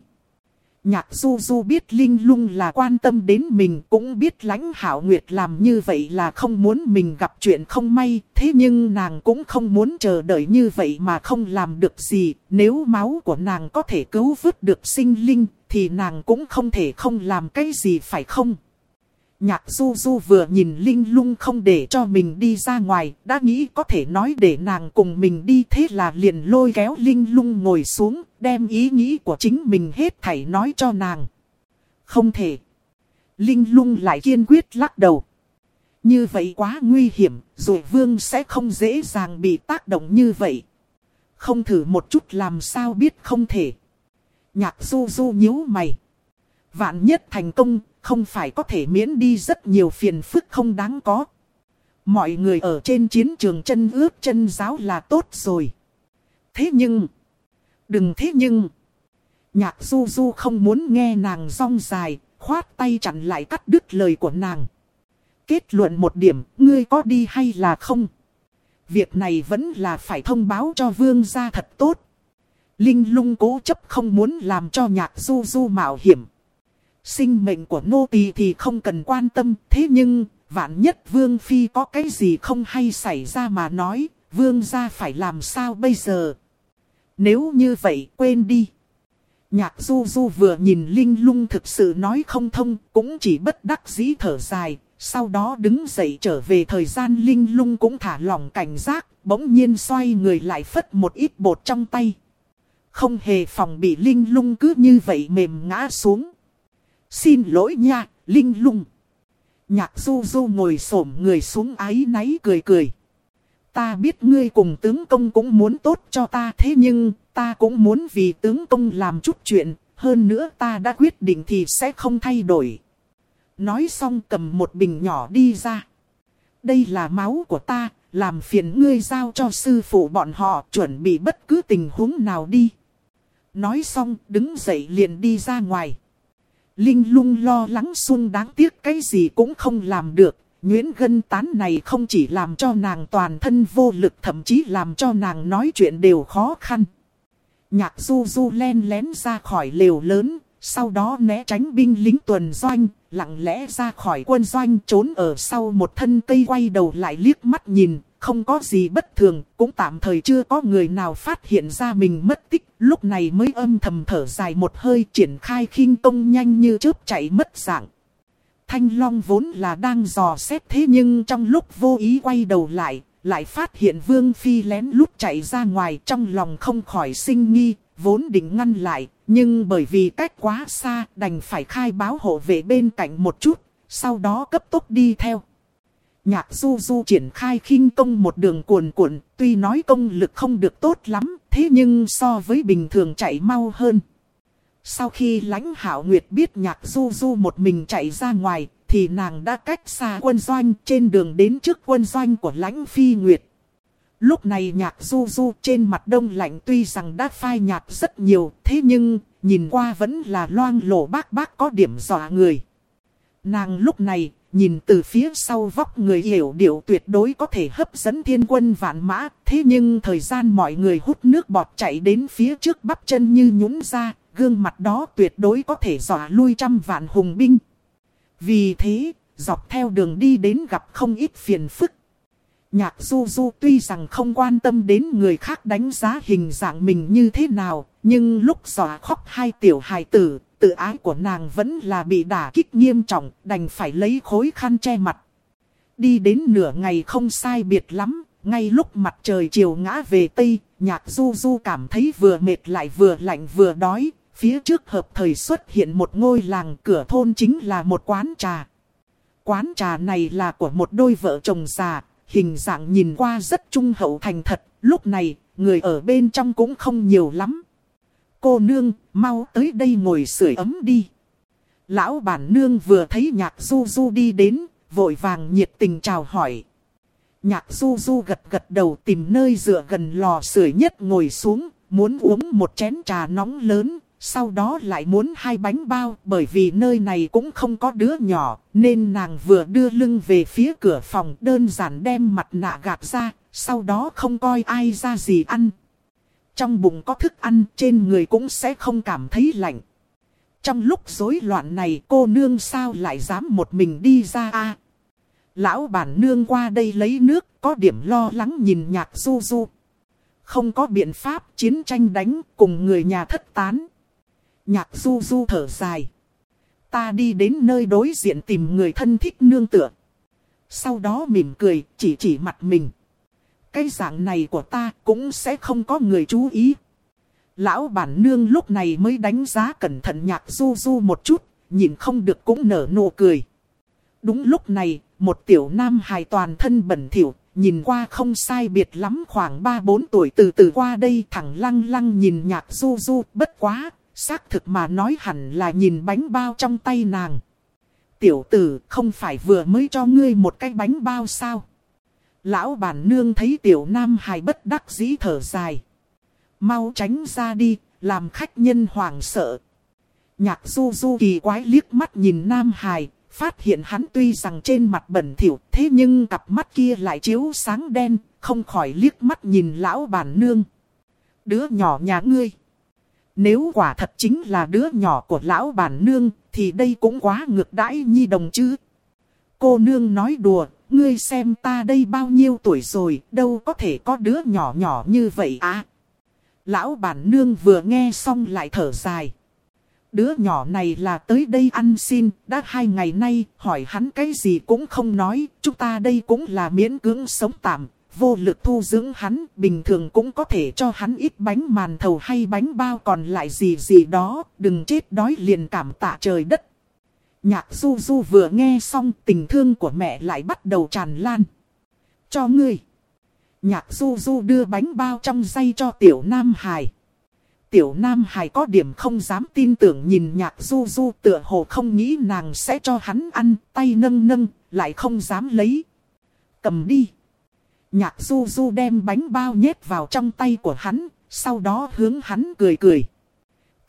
Nhạc du du biết Linh lung là quan tâm đến mình cũng biết lãnh hảo nguyệt làm như vậy là không muốn mình gặp chuyện không may. Thế nhưng nàng cũng không muốn chờ đợi như vậy mà không làm được gì. Nếu máu của nàng có thể cứu vớt được sinh linh thì nàng cũng không thể không làm cái gì phải không? Nhạc du du vừa nhìn Linh lung không để cho mình đi ra ngoài, đã nghĩ có thể nói để nàng cùng mình đi thế là liền lôi kéo Linh lung ngồi xuống, đem ý nghĩ của chính mình hết thảy nói cho nàng. Không thể. Linh lung lại kiên quyết lắc đầu. Như vậy quá nguy hiểm, rồi vương sẽ không dễ dàng bị tác động như vậy. Không thử một chút làm sao biết không thể. Nhạc du du nhíu mày. Vạn nhất thành công, không phải có thể miễn đi rất nhiều phiền phức không đáng có. Mọi người ở trên chiến trường chân ướp chân giáo là tốt rồi. Thế nhưng... Đừng thế nhưng... Nhạc du du không muốn nghe nàng rong dài, khoát tay chặn lại cắt đứt lời của nàng. Kết luận một điểm, ngươi có đi hay là không? Việc này vẫn là phải thông báo cho vương gia thật tốt. Linh lung cố chấp không muốn làm cho nhạc du du mạo hiểm. Sinh mệnh của nô tỳ thì không cần quan tâm, thế nhưng, vạn nhất vương phi có cái gì không hay xảy ra mà nói, vương gia phải làm sao bây giờ? Nếu như vậy, quên đi. Nhạc du du vừa nhìn Linh lung thực sự nói không thông, cũng chỉ bất đắc dĩ thở dài, sau đó đứng dậy trở về thời gian Linh lung cũng thả lỏng cảnh giác, bỗng nhiên xoay người lại phất một ít bột trong tay. Không hề phòng bị Linh lung cứ như vậy mềm ngã xuống. Xin lỗi nha, Linh lung. Nhạc du du ngồi xổm người xuống ái náy cười cười. Ta biết ngươi cùng tướng công cũng muốn tốt cho ta thế nhưng ta cũng muốn vì tướng công làm chút chuyện. Hơn nữa ta đã quyết định thì sẽ không thay đổi. Nói xong cầm một bình nhỏ đi ra. Đây là máu của ta, làm phiền ngươi giao cho sư phụ bọn họ chuẩn bị bất cứ tình huống nào đi. Nói xong đứng dậy liền đi ra ngoài. Linh lung lo lắng sung đáng tiếc cái gì cũng không làm được. Nguyễn gân tán này không chỉ làm cho nàng toàn thân vô lực thậm chí làm cho nàng nói chuyện đều khó khăn. Nhạc du du len lén ra khỏi lều lớn, sau đó né tránh binh lính tuần doanh, lặng lẽ ra khỏi quân doanh trốn ở sau một thân cây quay đầu lại liếc mắt nhìn, không có gì bất thường, cũng tạm thời chưa có người nào phát hiện ra mình mất tích, lúc này mới âm thầm thở dài một hơi triển khai khinh công nhanh như chớp chạy mất dạng. Thanh Long vốn là đang dò xét thế nhưng trong lúc vô ý quay đầu lại, lại phát hiện Vương Phi lén lút chạy ra ngoài trong lòng không khỏi sinh nghi, vốn định ngăn lại, nhưng bởi vì cách quá xa đành phải khai báo hộ vệ bên cạnh một chút, sau đó cấp tốc đi theo. Nhạc du du triển khai khinh công một đường cuồn cuộn, tuy nói công lực không được tốt lắm, thế nhưng so với bình thường chạy mau hơn. Sau khi lãnh hảo nguyệt biết nhạc du du một mình chạy ra ngoài, thì nàng đã cách xa quân doanh trên đường đến trước quân doanh của lãnh phi nguyệt. Lúc này nhạc du du trên mặt đông lạnh tuy rằng đã phai nhạt rất nhiều, thế nhưng nhìn qua vẫn là loang lổ bác bác có điểm dọa người. Nàng lúc này nhìn từ phía sau vóc người hiểu điệu tuyệt đối có thể hấp dẫn thiên quân vạn mã. Thế nhưng thời gian mọi người hút nước bọt chạy đến phía trước bắp chân như nhũng ra, gương mặt đó tuyệt đối có thể dọa lui trăm vạn hùng binh. Vì thế, dọc theo đường đi đến gặp không ít phiền phức. Nhạc du du tuy rằng không quan tâm đến người khác đánh giá hình dạng mình như thế nào, nhưng lúc dọa khóc hai tiểu hài tử, tự ái của nàng vẫn là bị đả kích nghiêm trọng, đành phải lấy khối khăn che mặt. Đi đến nửa ngày không sai biệt lắm, ngay lúc mặt trời chiều ngã về Tây, nhạc du du cảm thấy vừa mệt lại vừa lạnh vừa đói, phía trước hợp thời xuất hiện một ngôi làng cửa thôn chính là một quán trà. Quán trà này là của một đôi vợ chồng già, hình dạng nhìn qua rất trung hậu thành thật, lúc này, người ở bên trong cũng không nhiều lắm. Cô nương, mau tới đây ngồi sưởi ấm đi. Lão bản nương vừa thấy nhạc du du đi đến, vội vàng nhiệt tình chào hỏi. Nhạc du du gật gật đầu tìm nơi dựa gần lò sưởi nhất ngồi xuống, muốn uống một chén trà nóng lớn, sau đó lại muốn hai bánh bao bởi vì nơi này cũng không có đứa nhỏ, nên nàng vừa đưa lưng về phía cửa phòng đơn giản đem mặt nạ gạt ra, sau đó không coi ai ra gì ăn. Trong bụng có thức ăn, trên người cũng sẽ không cảm thấy lạnh. Trong lúc rối loạn này, cô nương sao lại dám một mình đi ra a Lão bản nương qua đây lấy nước, có điểm lo lắng nhìn nhạc du du. Không có biện pháp, chiến tranh đánh, cùng người nhà thất tán. Nhạc du du thở dài. Ta đi đến nơi đối diện tìm người thân thích nương tựa. Sau đó mỉm cười, chỉ chỉ mặt mình. Cái dạng này của ta cũng sẽ không có người chú ý. Lão bản nương lúc này mới đánh giá cẩn thận nhạc du du một chút, nhìn không được cũng nở nụ cười. Đúng lúc này, một tiểu nam hài toàn thân bẩn thỉu, nhìn qua không sai biệt lắm khoảng 3-4 tuổi từ từ qua đây thẳng lăng lăng nhìn nhạc du du bất quá, xác thực mà nói hẳn là nhìn bánh bao trong tay nàng. Tiểu tử không phải vừa mới cho ngươi một cái bánh bao sao? Lão bản nương thấy tiểu nam hài bất đắc dĩ thở dài. Mau tránh ra đi, làm khách nhân hoảng sợ. Nhạc du du kỳ quái liếc mắt nhìn nam hài, phát hiện hắn tuy rằng trên mặt bẩn thỉu, thế nhưng cặp mắt kia lại chiếu sáng đen, không khỏi liếc mắt nhìn lão bản nương. Đứa nhỏ nhà ngươi. Nếu quả thật chính là đứa nhỏ của lão bản nương, thì đây cũng quá ngược đãi nhi đồng chứ. Cô nương nói đùa, ngươi xem ta đây bao nhiêu tuổi rồi, đâu có thể có đứa nhỏ nhỏ như vậy à. Lão bản nương vừa nghe xong lại thở dài. Đứa nhỏ này là tới đây ăn xin, đã hai ngày nay, hỏi hắn cái gì cũng không nói, chúng ta đây cũng là miễn cưỡng sống tạm, vô lực thu dưỡng hắn, bình thường cũng có thể cho hắn ít bánh màn thầu hay bánh bao còn lại gì gì đó, đừng chết đói liền cảm tạ trời đất. Nhạc du du vừa nghe xong tình thương của mẹ lại bắt đầu tràn lan. Cho ngươi. Nhạc du du đưa bánh bao trong dây cho tiểu nam hải. Tiểu nam hải có điểm không dám tin tưởng nhìn nhạc du du tựa hồ không nghĩ nàng sẽ cho hắn ăn, tay nâng nâng, lại không dám lấy. Cầm đi. Nhạc du du đem bánh bao nhét vào trong tay của hắn, sau đó hướng hắn cười cười.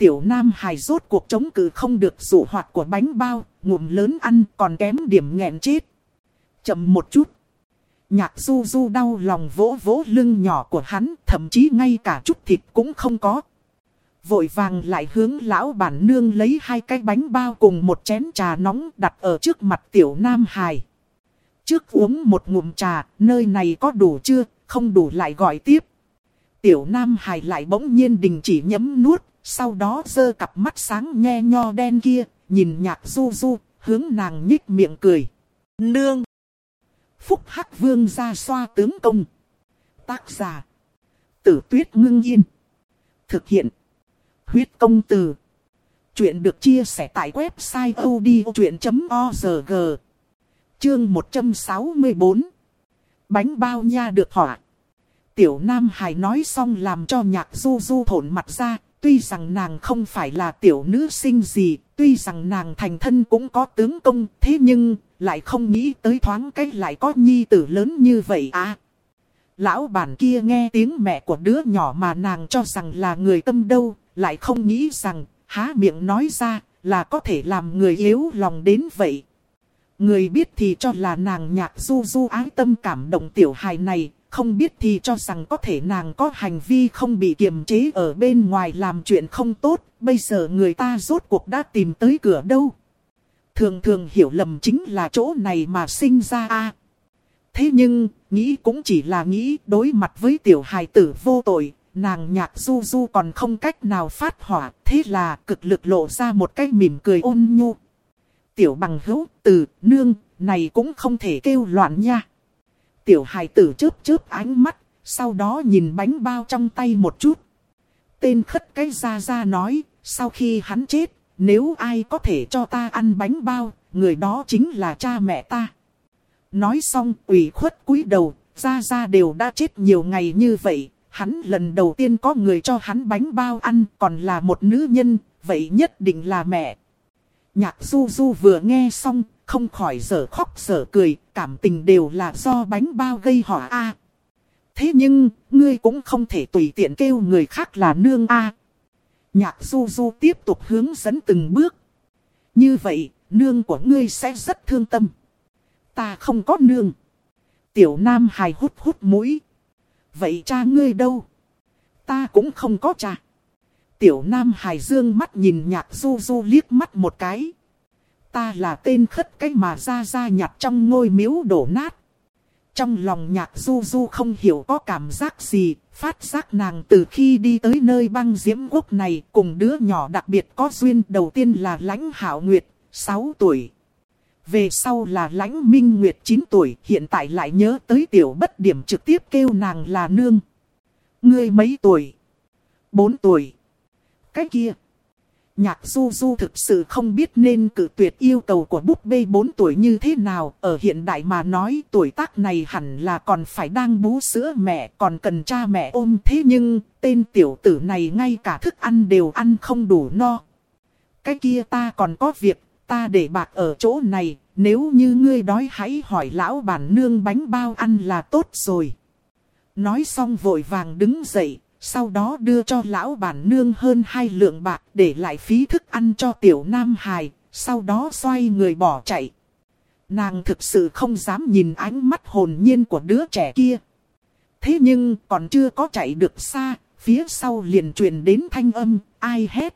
Tiểu Nam hài rốt cuộc chống cự không được dụ hoạt của bánh bao, ngụm lớn ăn còn kém điểm nghẹn chết. Chậm một chút. Nhạc du du đau lòng vỗ vỗ lưng nhỏ của hắn, thậm chí ngay cả chút thịt cũng không có. Vội vàng lại hướng lão bản nương lấy hai cái bánh bao cùng một chén trà nóng đặt ở trước mặt tiểu Nam hài trước uống một ngụm trà, nơi này có đủ chưa, không đủ lại gọi tiếp. Tiểu Nam Hải lại bỗng nhiên đình chỉ nhấm nuốt, sau đó dơ cặp mắt sáng nhe nho đen kia, nhìn nhạc du du, hướng nàng nhích miệng cười. Nương! Phúc Hắc Vương ra xoa tướng công. Tác giả. Tử tuyết ngưng yên. Thực hiện. Huyết công từ. Chuyện được chia sẻ tại website odchuyện.org. Chương 164. Bánh bao nha được hỏa. Tiểu Nam Hải nói xong làm cho nhạc du du thổn mặt ra. Tuy rằng nàng không phải là tiểu nữ sinh gì, tuy rằng nàng thành thân cũng có tướng công, thế nhưng lại không nghĩ tới thoáng cái lại có nhi tử lớn như vậy à. Lão bản kia nghe tiếng mẹ của đứa nhỏ mà nàng cho rằng là người tâm đâu, lại không nghĩ rằng, há miệng nói ra, là có thể làm người yếu lòng đến vậy. Người biết thì cho là nàng nhạc du du ái tâm cảm động tiểu hài này, không biết thì cho rằng có thể nàng có hành vi không bị kiềm chế ở bên ngoài làm chuyện không tốt, bây giờ người ta rốt cuộc đã tìm tới cửa đâu. Thường thường hiểu lầm chính là chỗ này mà sinh ra a. Thế nhưng, nghĩ cũng chỉ là nghĩ đối mặt với tiểu hài tử vô tội, nàng nhạc du du còn không cách nào phát hỏa, thế là cực lực lộ ra một cái mỉm cười ôn nhu. Tiểu bằng hữu, từ, nương, này cũng không thể kêu loạn nha. Tiểu hài tử chớp chớp ánh mắt, sau đó nhìn bánh bao trong tay một chút. Tên khất cái ra ra nói, sau khi hắn chết, nếu ai có thể cho ta ăn bánh bao, người đó chính là cha mẹ ta. Nói xong, ủy khuất cúi đầu, ra ra đều đã chết nhiều ngày như vậy. Hắn lần đầu tiên có người cho hắn bánh bao ăn, còn là một nữ nhân, vậy nhất định là mẹ. Nhạc du du vừa nghe xong, không khỏi dở khóc dở cười, cảm tình đều là do bánh bao gây họa a. thế nhưng, ngươi cũng không thể tùy tiện kêu người khác là nương a. Nhạc du du tiếp tục hướng dẫn từng bước. Như vậy, nương của ngươi sẽ rất thương tâm. Ta không có nương. Tiểu Nam hài hút hút mũi. Vậy cha ngươi đâu? Ta cũng không có cha. Tiểu Nam hài dương mắt nhìn nhạc du du liếc mắt một cái. Ta là tên khất cái mà ra ra nhặt trong ngôi miếu đổ nát. Trong lòng nhạc du du không hiểu có cảm giác gì, phát giác nàng từ khi đi tới nơi băng diễm quốc này cùng đứa nhỏ đặc biệt có duyên đầu tiên là lãnh hảo nguyệt, 6 tuổi. Về sau là lãnh minh nguyệt 9 tuổi, hiện tại lại nhớ tới tiểu bất điểm trực tiếp kêu nàng là nương. Ngươi mấy tuổi? 4 tuổi. Cái kia. Nhạc du du thực sự không biết nên cử tuyệt yêu cầu của búp bê 4 tuổi như thế nào. Ở hiện đại mà nói tuổi tác này hẳn là còn phải đang bú sữa mẹ còn cần cha mẹ ôm. Thế nhưng tên tiểu tử này ngay cả thức ăn đều ăn không đủ no. Cái kia ta còn có việc, ta để bạc ở chỗ này. Nếu như ngươi đói hãy hỏi lão bản nương bánh bao ăn là tốt rồi. Nói xong vội vàng đứng dậy, sau đó đưa cho lão bản nương hơn hai lượng bạc để lại phí thức ăn cho tiểu nam hài, sau đó xoay người bỏ chạy. Nàng thực sự không dám nhìn ánh mắt hồn nhiên của đứa trẻ kia. Thế nhưng còn chưa có chạy được xa, phía sau liền truyền đến thanh âm, ai hét.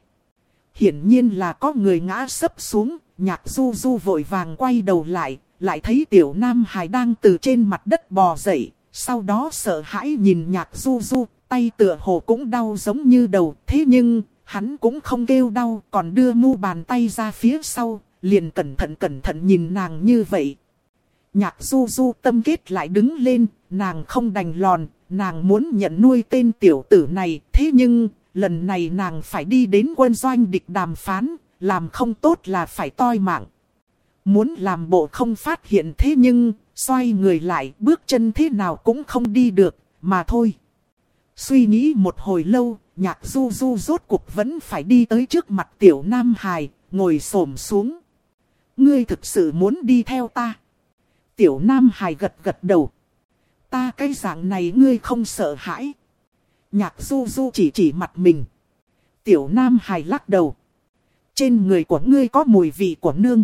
Hiển nhiên là có người ngã sấp xuống, nhạc du du vội vàng quay đầu lại, lại thấy tiểu nam hài đang từ trên mặt đất bò dậy. Sau đó sợ hãi nhìn nhạc du du, tay tựa hồ cũng đau giống như đầu. Thế nhưng, hắn cũng không kêu đau, còn đưa mu bàn tay ra phía sau, liền cẩn thận cẩn thận nhìn nàng như vậy. Nhạc du du tâm kết lại đứng lên, nàng không đành lòn, nàng muốn nhận nuôi tên tiểu tử này. Thế nhưng, lần này nàng phải đi đến quân doanh địch đàm phán, làm không tốt là phải toi mạng. Muốn làm bộ không phát hiện thế nhưng, xoay người lại bước chân thế nào cũng không đi được, mà thôi. Suy nghĩ một hồi lâu, nhạc du du rốt cuộc vẫn phải đi tới trước mặt tiểu nam hài, ngồi xổm xuống. Ngươi thực sự muốn đi theo ta. Tiểu nam hài gật gật đầu. Ta cái dạng này ngươi không sợ hãi. Nhạc du du chỉ chỉ mặt mình. Tiểu nam hài lắc đầu. Trên người của ngươi có mùi vị của nương.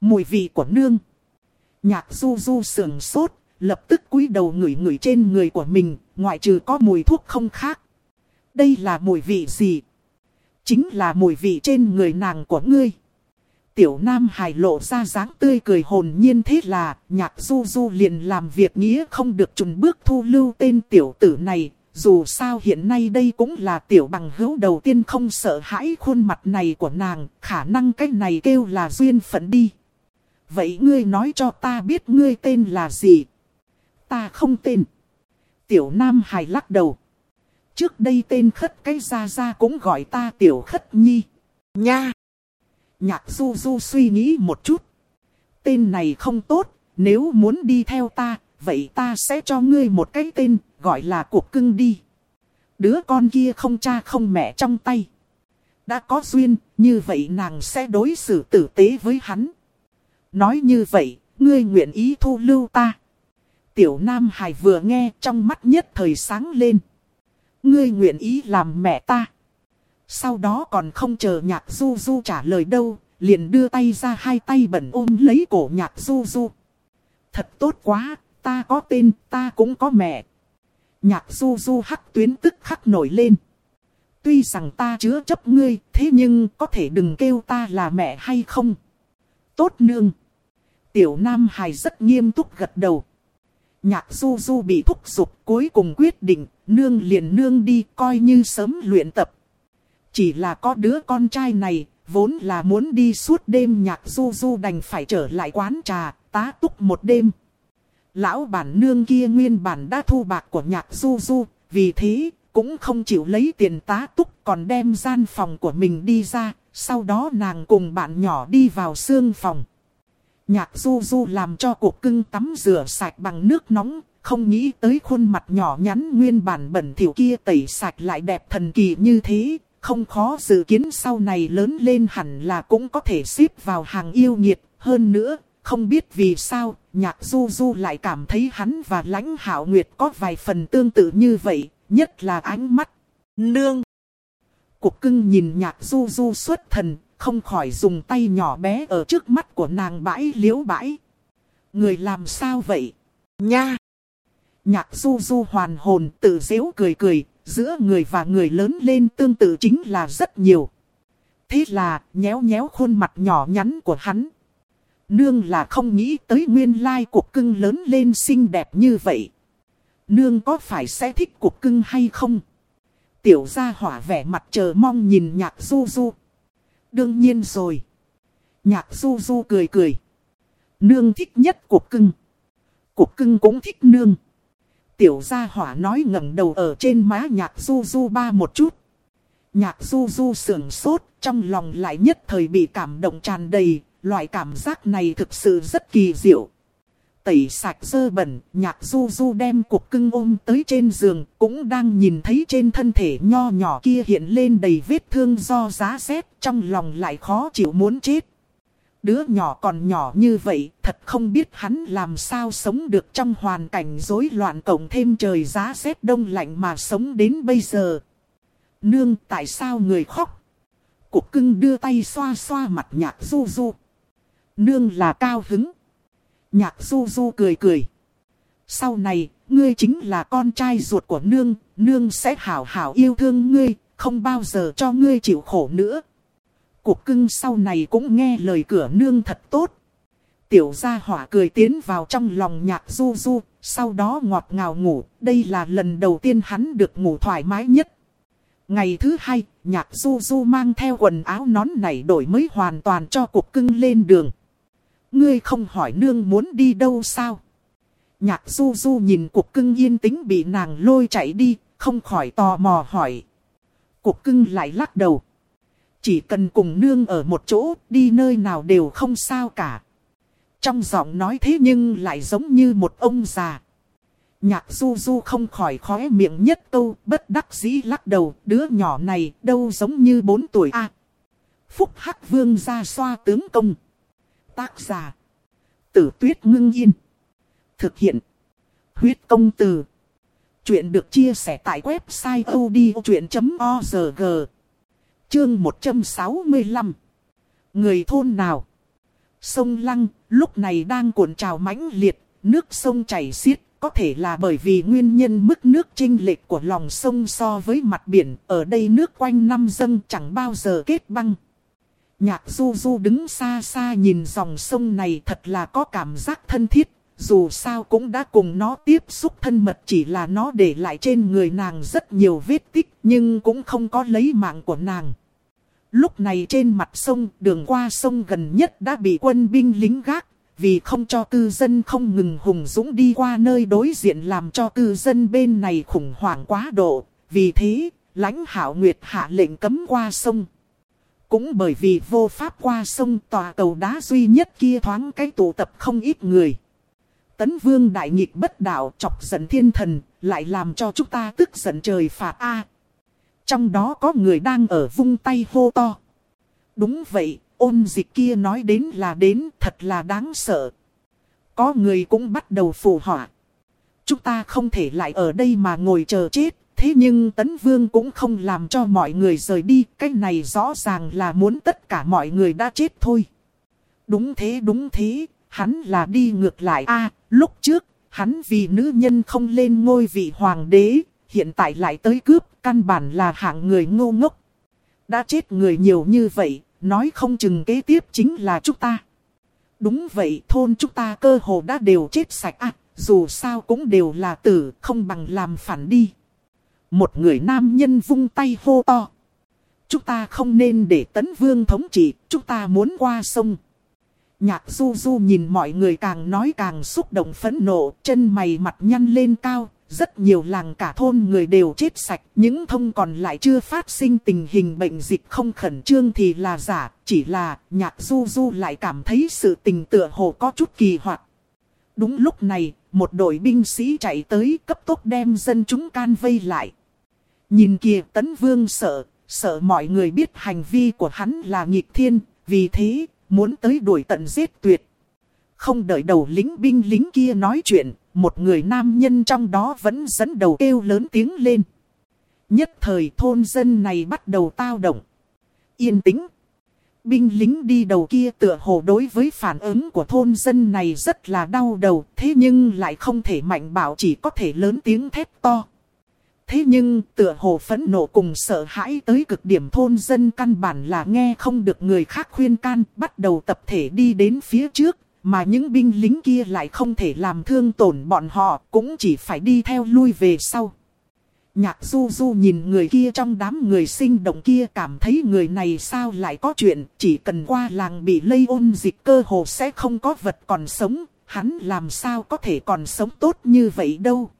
Mùi vị của nương. Nhạc du du sườn sốt, lập tức cúi đầu ngửi ngửi trên người của mình, ngoại trừ có mùi thuốc không khác. Đây là mùi vị gì? Chính là mùi vị trên người nàng của ngươi. Tiểu Nam hải lộ ra dáng tươi cười hồn nhiên thế là, nhạc du du liền làm việc nghĩa không được trùng bước thu lưu tên tiểu tử này. Dù sao hiện nay đây cũng là tiểu bằng hữu đầu tiên không sợ hãi khuôn mặt này của nàng, khả năng cái này kêu là duyên phận đi. Vậy ngươi nói cho ta biết ngươi tên là gì? Ta không tên. Tiểu Nam hài lắc đầu. Trước đây tên khất cái ra ra cũng gọi ta tiểu khất nhi. Nha! Nhạc du du suy nghĩ một chút. Tên này không tốt, nếu muốn đi theo ta, vậy ta sẽ cho ngươi một cái tên, gọi là cuộc cưng đi. Đứa con kia không cha không mẹ trong tay. Đã có duyên, như vậy nàng sẽ đối xử tử tế với hắn. Nói như vậy, ngươi nguyện ý thu lưu ta. Tiểu Nam Hải vừa nghe trong mắt nhất thời sáng lên. Ngươi nguyện ý làm mẹ ta. Sau đó còn không chờ nhạc du du trả lời đâu, liền đưa tay ra hai tay bẩn ôm lấy cổ nhạc du du. Thật tốt quá, ta có tên, ta cũng có mẹ. Nhạc du du hắc tuyến tức khắc nổi lên. Tuy rằng ta chứa chấp ngươi, thế nhưng có thể đừng kêu ta là mẹ hay không? Tốt nương. Tiểu Nam Hải rất nghiêm túc gật đầu. Nhạc du du bị thúc giục cuối cùng quyết định, nương liền nương đi coi như sớm luyện tập. Chỉ là có đứa con trai này, vốn là muốn đi suốt đêm nhạc du du đành phải trở lại quán trà, tá túc một đêm. Lão bản nương kia nguyên bản đã thu bạc của nhạc du du, vì thế cũng không chịu lấy tiền tá túc còn đem gian phòng của mình đi ra, sau đó nàng cùng bạn nhỏ đi vào xương phòng. Nhạc du du làm cho cuộc cưng tắm rửa sạch bằng nước nóng, không nghĩ tới khuôn mặt nhỏ nhắn nguyên bản bẩn thỉu kia tẩy sạch lại đẹp thần kỳ như thế, không khó dự kiến sau này lớn lên hẳn là cũng có thể xếp vào hàng yêu nghiệt, hơn nữa, không biết vì sao, nhạc du du lại cảm thấy hắn và lãnh hảo nguyệt có vài phần tương tự như vậy, nhất là ánh mắt. Nương! Cục cưng nhìn nhạc du du xuất thần, không khỏi dùng tay nhỏ bé ở trước mắt của nàng bãi liếu bãi. Người làm sao vậy? Nha! Nhạc du du hoàn hồn tự dễu cười cười, giữa người và người lớn lên tương tự chính là rất nhiều. Thế là, nhéo nhéo khuôn mặt nhỏ nhắn của hắn. Nương là không nghĩ tới nguyên lai cuộc cưng lớn lên xinh đẹp như vậy. Nương có phải sẽ thích cuộc cưng hay không? Tiểu gia hỏa vẻ mặt chờ mong nhìn nhạc du du. Đương nhiên rồi. Nhạc du du cười cười. Nương thích nhất cuộc cưng. Cuộc cưng cũng thích nương. Tiểu gia hỏa nói ngẩng đầu ở trên má nhạc du du ba một chút. Nhạc du du sưởng sốt, trong lòng lại nhất thời bị cảm động tràn đầy, loại cảm giác này thực sự rất kỳ diệu. Tẩy sạch dơ bẩn, nhạc du du đem cục cưng ôm tới trên giường, cũng đang nhìn thấy trên thân thể nho nhỏ kia hiện lên đầy vết thương do giá rét, trong lòng lại khó chịu muốn chết. Đứa nhỏ còn nhỏ như vậy, thật không biết hắn làm sao sống được trong hoàn cảnh rối loạn cộng thêm trời giá rét đông lạnh mà sống đến bây giờ. Nương tại sao người khóc? Cục cưng đưa tay xoa xoa mặt nhạc du du. Nương là cao hứng. Nhạc du du cười cười. Sau này, ngươi chính là con trai ruột của nương, nương sẽ hảo hảo yêu thương ngươi, không bao giờ cho ngươi chịu khổ nữa. Cuộc cưng sau này cũng nghe lời cửa nương thật tốt. Tiểu gia hỏa cười tiến vào trong lòng nhạc du du, sau đó ngọt ngào ngủ, đây là lần đầu tiên hắn được ngủ thoải mái nhất. Ngày thứ hai, nhạc du du mang theo quần áo nón này đổi mới hoàn toàn cho cuộc cưng lên đường. Ngươi không hỏi nương muốn đi đâu sao? Nhạc du du nhìn cuộc cưng yên tĩnh bị nàng lôi chạy đi, không khỏi tò mò hỏi. Cuộc cưng lại lắc đầu. Chỉ cần cùng nương ở một chỗ, đi nơi nào đều không sao cả. Trong giọng nói thế nhưng lại giống như một ông già. Nhạc du du không khỏi khóe miệng nhất câu, bất đắc dĩ lắc đầu, đứa nhỏ này đâu giống như bốn tuổi a Phúc Hắc Vương ra xoa tướng công. Tác giả. Tử tuyết ngưng yên. Thực hiện. Huyết công từ. Chuyện được chia sẻ tại website odchuyện.org. Chương 165. Người thôn nào? Sông Lăng, lúc này đang cuộn trào mãnh liệt, nước sông chảy xiết. Có thể là bởi vì nguyên nhân mức nước trinh lệch của lòng sông so với mặt biển, ở đây nước quanh năm dâng chẳng bao giờ kết băng. Nhạc du du đứng xa xa nhìn dòng sông này thật là có cảm giác thân thiết, dù sao cũng đã cùng nó tiếp xúc thân mật chỉ là nó để lại trên người nàng rất nhiều vết tích nhưng cũng không có lấy mạng của nàng. Lúc này trên mặt sông, đường qua sông gần nhất đã bị quân binh lính gác, vì không cho cư dân không ngừng hùng dũng đi qua nơi đối diện làm cho cư dân bên này khủng hoảng quá độ, vì thế, lãnh hảo nguyệt hạ lệnh cấm qua sông. Cũng bởi vì vô pháp qua sông tòa cầu đá duy nhất kia thoáng cái tụ tập không ít người. Tấn vương đại nghịch bất đạo chọc giận thiên thần, lại làm cho chúng ta tức giận trời phạt A. trong đó có người đang ở vung tay hô to. Đúng vậy, ôn dịch kia nói đến là đến, thật là đáng sợ. Có người cũng bắt đầu phù họa. Chúng ta không thể lại ở đây mà ngồi chờ chết. Thế nhưng Tấn Vương cũng không làm cho mọi người rời đi. Cái này rõ ràng là muốn tất cả mọi người đã chết thôi. Đúng thế đúng thế. Hắn là đi ngược lại a lúc trước, hắn vì nữ nhân không lên ngôi vị hoàng đế. Hiện tại lại tới cướp, căn bản là hạng người ngô ngốc. Đã chết người nhiều như vậy, nói không chừng kế tiếp chính là chúng ta. Đúng vậy, thôn chúng ta cơ hồ đã đều chết sạch à, dù sao cũng đều là tử, không bằng làm phản đi. Một người nam nhân vung tay hô to. Chúng ta không nên để tấn vương thống trị, chúng ta muốn qua sông. Nhạc du du nhìn mọi người càng nói càng xúc động phẫn nộ, chân mày mặt nhăn lên cao, rất nhiều làng cả thôn người đều chết sạch, những thông còn lại chưa phát sinh tình hình bệnh dịch không khẩn trương thì là giả, chỉ là nhạc du du lại cảm thấy sự tình tựa hồ có chút kỳ hoạt. Đúng lúc này, một đội binh sĩ chạy tới cấp tốc đem dân chúng can vây lại. Nhìn kìa tấn vương sợ, sợ mọi người biết hành vi của hắn là nghịch thiên, vì thế, muốn tới đuổi tận giết tuyệt. Không đợi đầu lính binh lính kia nói chuyện, một người nam nhân trong đó vẫn dẫn đầu kêu lớn tiếng lên. Nhất thời thôn dân này bắt đầu tao động. Yên tĩnh. Binh lính đi đầu kia tựa hồ đối với phản ứng của thôn dân này rất là đau đầu, thế nhưng lại không thể mạnh bảo chỉ có thể lớn tiếng thét to. Thế nhưng tựa hồ phẫn nộ cùng sợ hãi tới cực điểm thôn dân căn bản là nghe không được người khác khuyên can, bắt đầu tập thể đi đến phía trước, mà những binh lính kia lại không thể làm thương tổn bọn họ, cũng chỉ phải đi theo lui về sau. Nhạc du du nhìn người kia trong đám người sinh động kia cảm thấy người này sao lại có chuyện, chỉ cần qua làng bị lây ôn dịch cơ hồ sẽ không có vật còn sống, hắn làm sao có thể còn sống tốt như vậy đâu.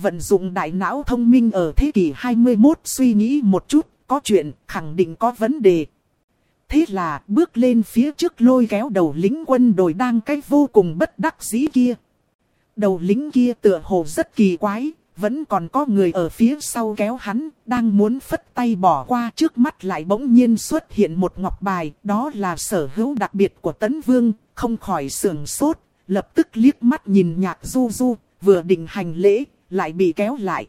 Vận dụng đại não thông minh ở thế kỷ 21 suy nghĩ một chút, có chuyện, khẳng định có vấn đề. Thế là bước lên phía trước lôi kéo đầu lính quân đội đang cách vô cùng bất đắc dĩ kia. Đầu lính kia tựa hồ rất kỳ quái, vẫn còn có người ở phía sau kéo hắn, đang muốn phất tay bỏ qua trước mắt lại bỗng nhiên xuất hiện một ngọc bài, đó là sở hữu đặc biệt của Tấn Vương, không khỏi sườn sốt, lập tức liếc mắt nhìn nhạc du du, vừa định hành lễ, lại bị kéo lại.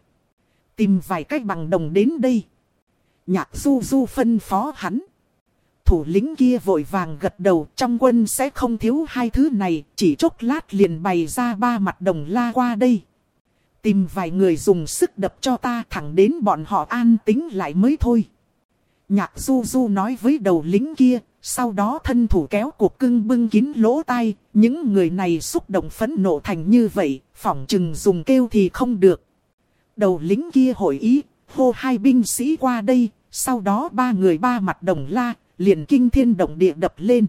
Tìm vài cách bằng đồng đến đây. Nhạc du du phân phó hắn thủ lĩnh kia vội vàng gật đầu trong quân sẽ không thiếu hai thứ này, chỉ chốc lát liền bày ra ba mặt đồng la qua đây. Tìm vài người dùng sức đập cho ta thẳng đến bọn họ an tính lại mới thôi. Nhạc du du nói với đầu lính kia, sau đó thân thủ kéo cuộc cưng bưng kín lỗ tai, những người này xúc động phẫn nộ thành như vậy, phỏng chừng dùng kêu thì không được. Đầu lính kia hội ý, hô hai binh sĩ qua đây, sau đó ba người ba mặt đồng la, liền kinh thiên động địa đập lên.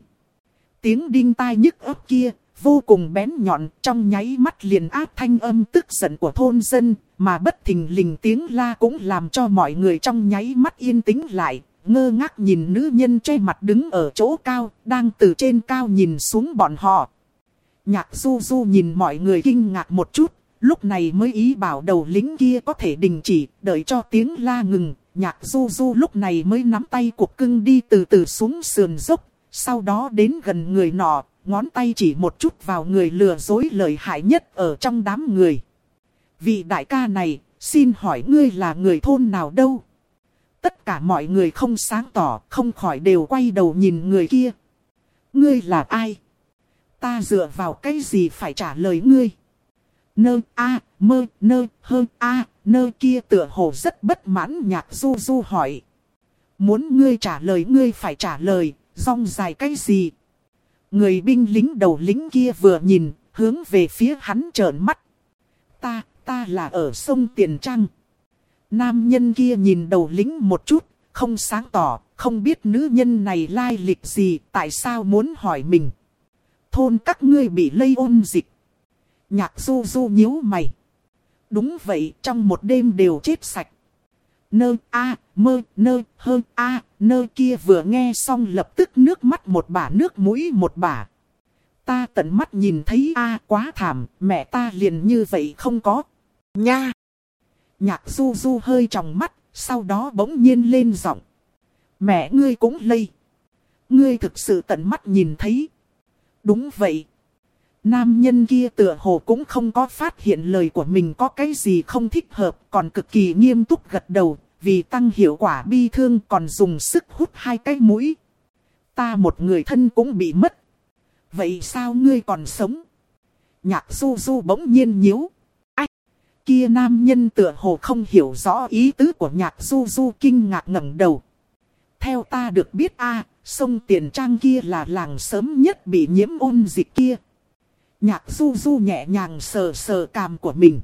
Tiếng đinh tai nhức ấp kia, vô cùng bén nhọn, trong nháy mắt liền áp thanh âm tức giận của thôn dân, mà bất thình lình tiếng la cũng làm cho mọi người trong nháy mắt yên tĩnh lại, ngơ ngác nhìn nữ nhân che mặt đứng ở chỗ cao, đang từ trên cao nhìn xuống bọn họ. Nhạc du du nhìn mọi người kinh ngạc một chút, lúc này mới ý bảo đầu lính kia có thể đình chỉ, đợi cho tiếng la ngừng, Nhạc du du lúc này mới nắm tay cuộc cưng đi từ từ xuống sườn dốc. Sau đó đến gần người nọ, ngón tay chỉ một chút vào người lừa dối lời hại nhất ở trong đám người. Vị đại ca này, xin hỏi ngươi là người thôn nào đâu? Tất cả mọi người không sáng tỏ, không khỏi đều quay đầu nhìn người kia. Ngươi là ai? Ta dựa vào cái gì phải trả lời ngươi? Nơ a, mơ, nơ, hơ a, Nơi kia tựa hồ rất bất mãn nhạc du du hỏi. Muốn ngươi trả lời ngươi phải trả lời, rong dài cái gì? Người binh lính đầu lính kia vừa nhìn, hướng về phía hắn trợn mắt. Ta, ta là ở sông Tiền Trăng. Nam nhân kia nhìn đầu lính một chút, không sáng tỏ, không biết nữ nhân này lai lịch gì, tại sao muốn hỏi mình. Thôn các ngươi bị lây ôn dịch. Nhạc du du nhíu mày. Đúng vậy, trong một đêm đều chết sạch. Nơ a mơ nơ hơ a nơ kia vừa nghe xong lập tức nước mắt một bả nước mũi một bả. Ta tận mắt nhìn thấy a quá thảm, mẹ ta liền như vậy không có. Nha! Nhạc du du hơi trong mắt, sau đó bỗng nhiên lên giọng. Mẹ ngươi cũng lây. Ngươi thực sự tận mắt nhìn thấy. Đúng vậy. Nam nhân kia tựa hồ cũng không có phát hiện lời của mình có cái gì không thích hợp, còn cực kỳ nghiêm túc gật đầu, vì tăng hiệu quả bi thương còn dùng sức hút hai cái mũi. Ta một người thân cũng bị mất. Vậy sao ngươi còn sống? Nhạc du du bỗng nhiên nhíu. Kia nam nhân tựa hồ không hiểu rõ ý tứ của nhạc du du kinh ngạc ngẩng đầu. Theo ta được biết a sông Tiền Trang kia là làng sớm nhất bị nhiễm ôn dịch kia. Nhạc du du nhẹ nhàng sờ sờ càm của mình.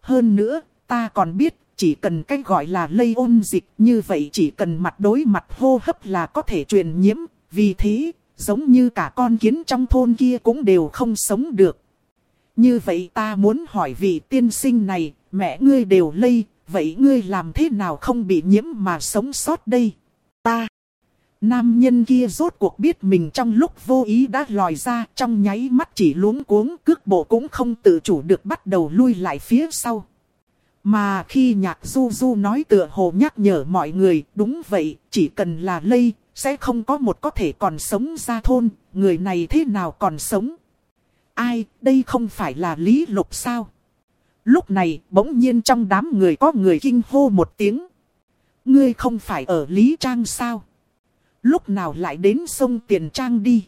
Hơn nữa, ta còn biết, chỉ cần cách gọi là lây ôn dịch như vậy chỉ cần mặt đối mặt hô hấp là có thể truyền nhiễm. Vì thế, giống như cả con kiến trong thôn kia cũng đều không sống được. Như vậy ta muốn hỏi vị tiên sinh này, mẹ ngươi đều lây, vậy ngươi làm thế nào không bị nhiễm mà sống sót đây? Ta! Nam nhân kia rốt cuộc biết mình trong lúc vô ý đã lòi ra trong nháy mắt chỉ luống cuống cước bộ cũng không tự chủ được bắt đầu lui lại phía sau. Mà khi nhạc du du nói tựa hồ nhắc nhở mọi người đúng vậy chỉ cần là lây sẽ không có một có thể còn sống ra thôn người này thế nào còn sống. Ai đây không phải là lý lục sao? Lúc này bỗng nhiên trong đám người có người kinh hô một tiếng. Ngươi không phải ở Lý Trang sao? lúc nào lại đến sông Tiền Trang đi.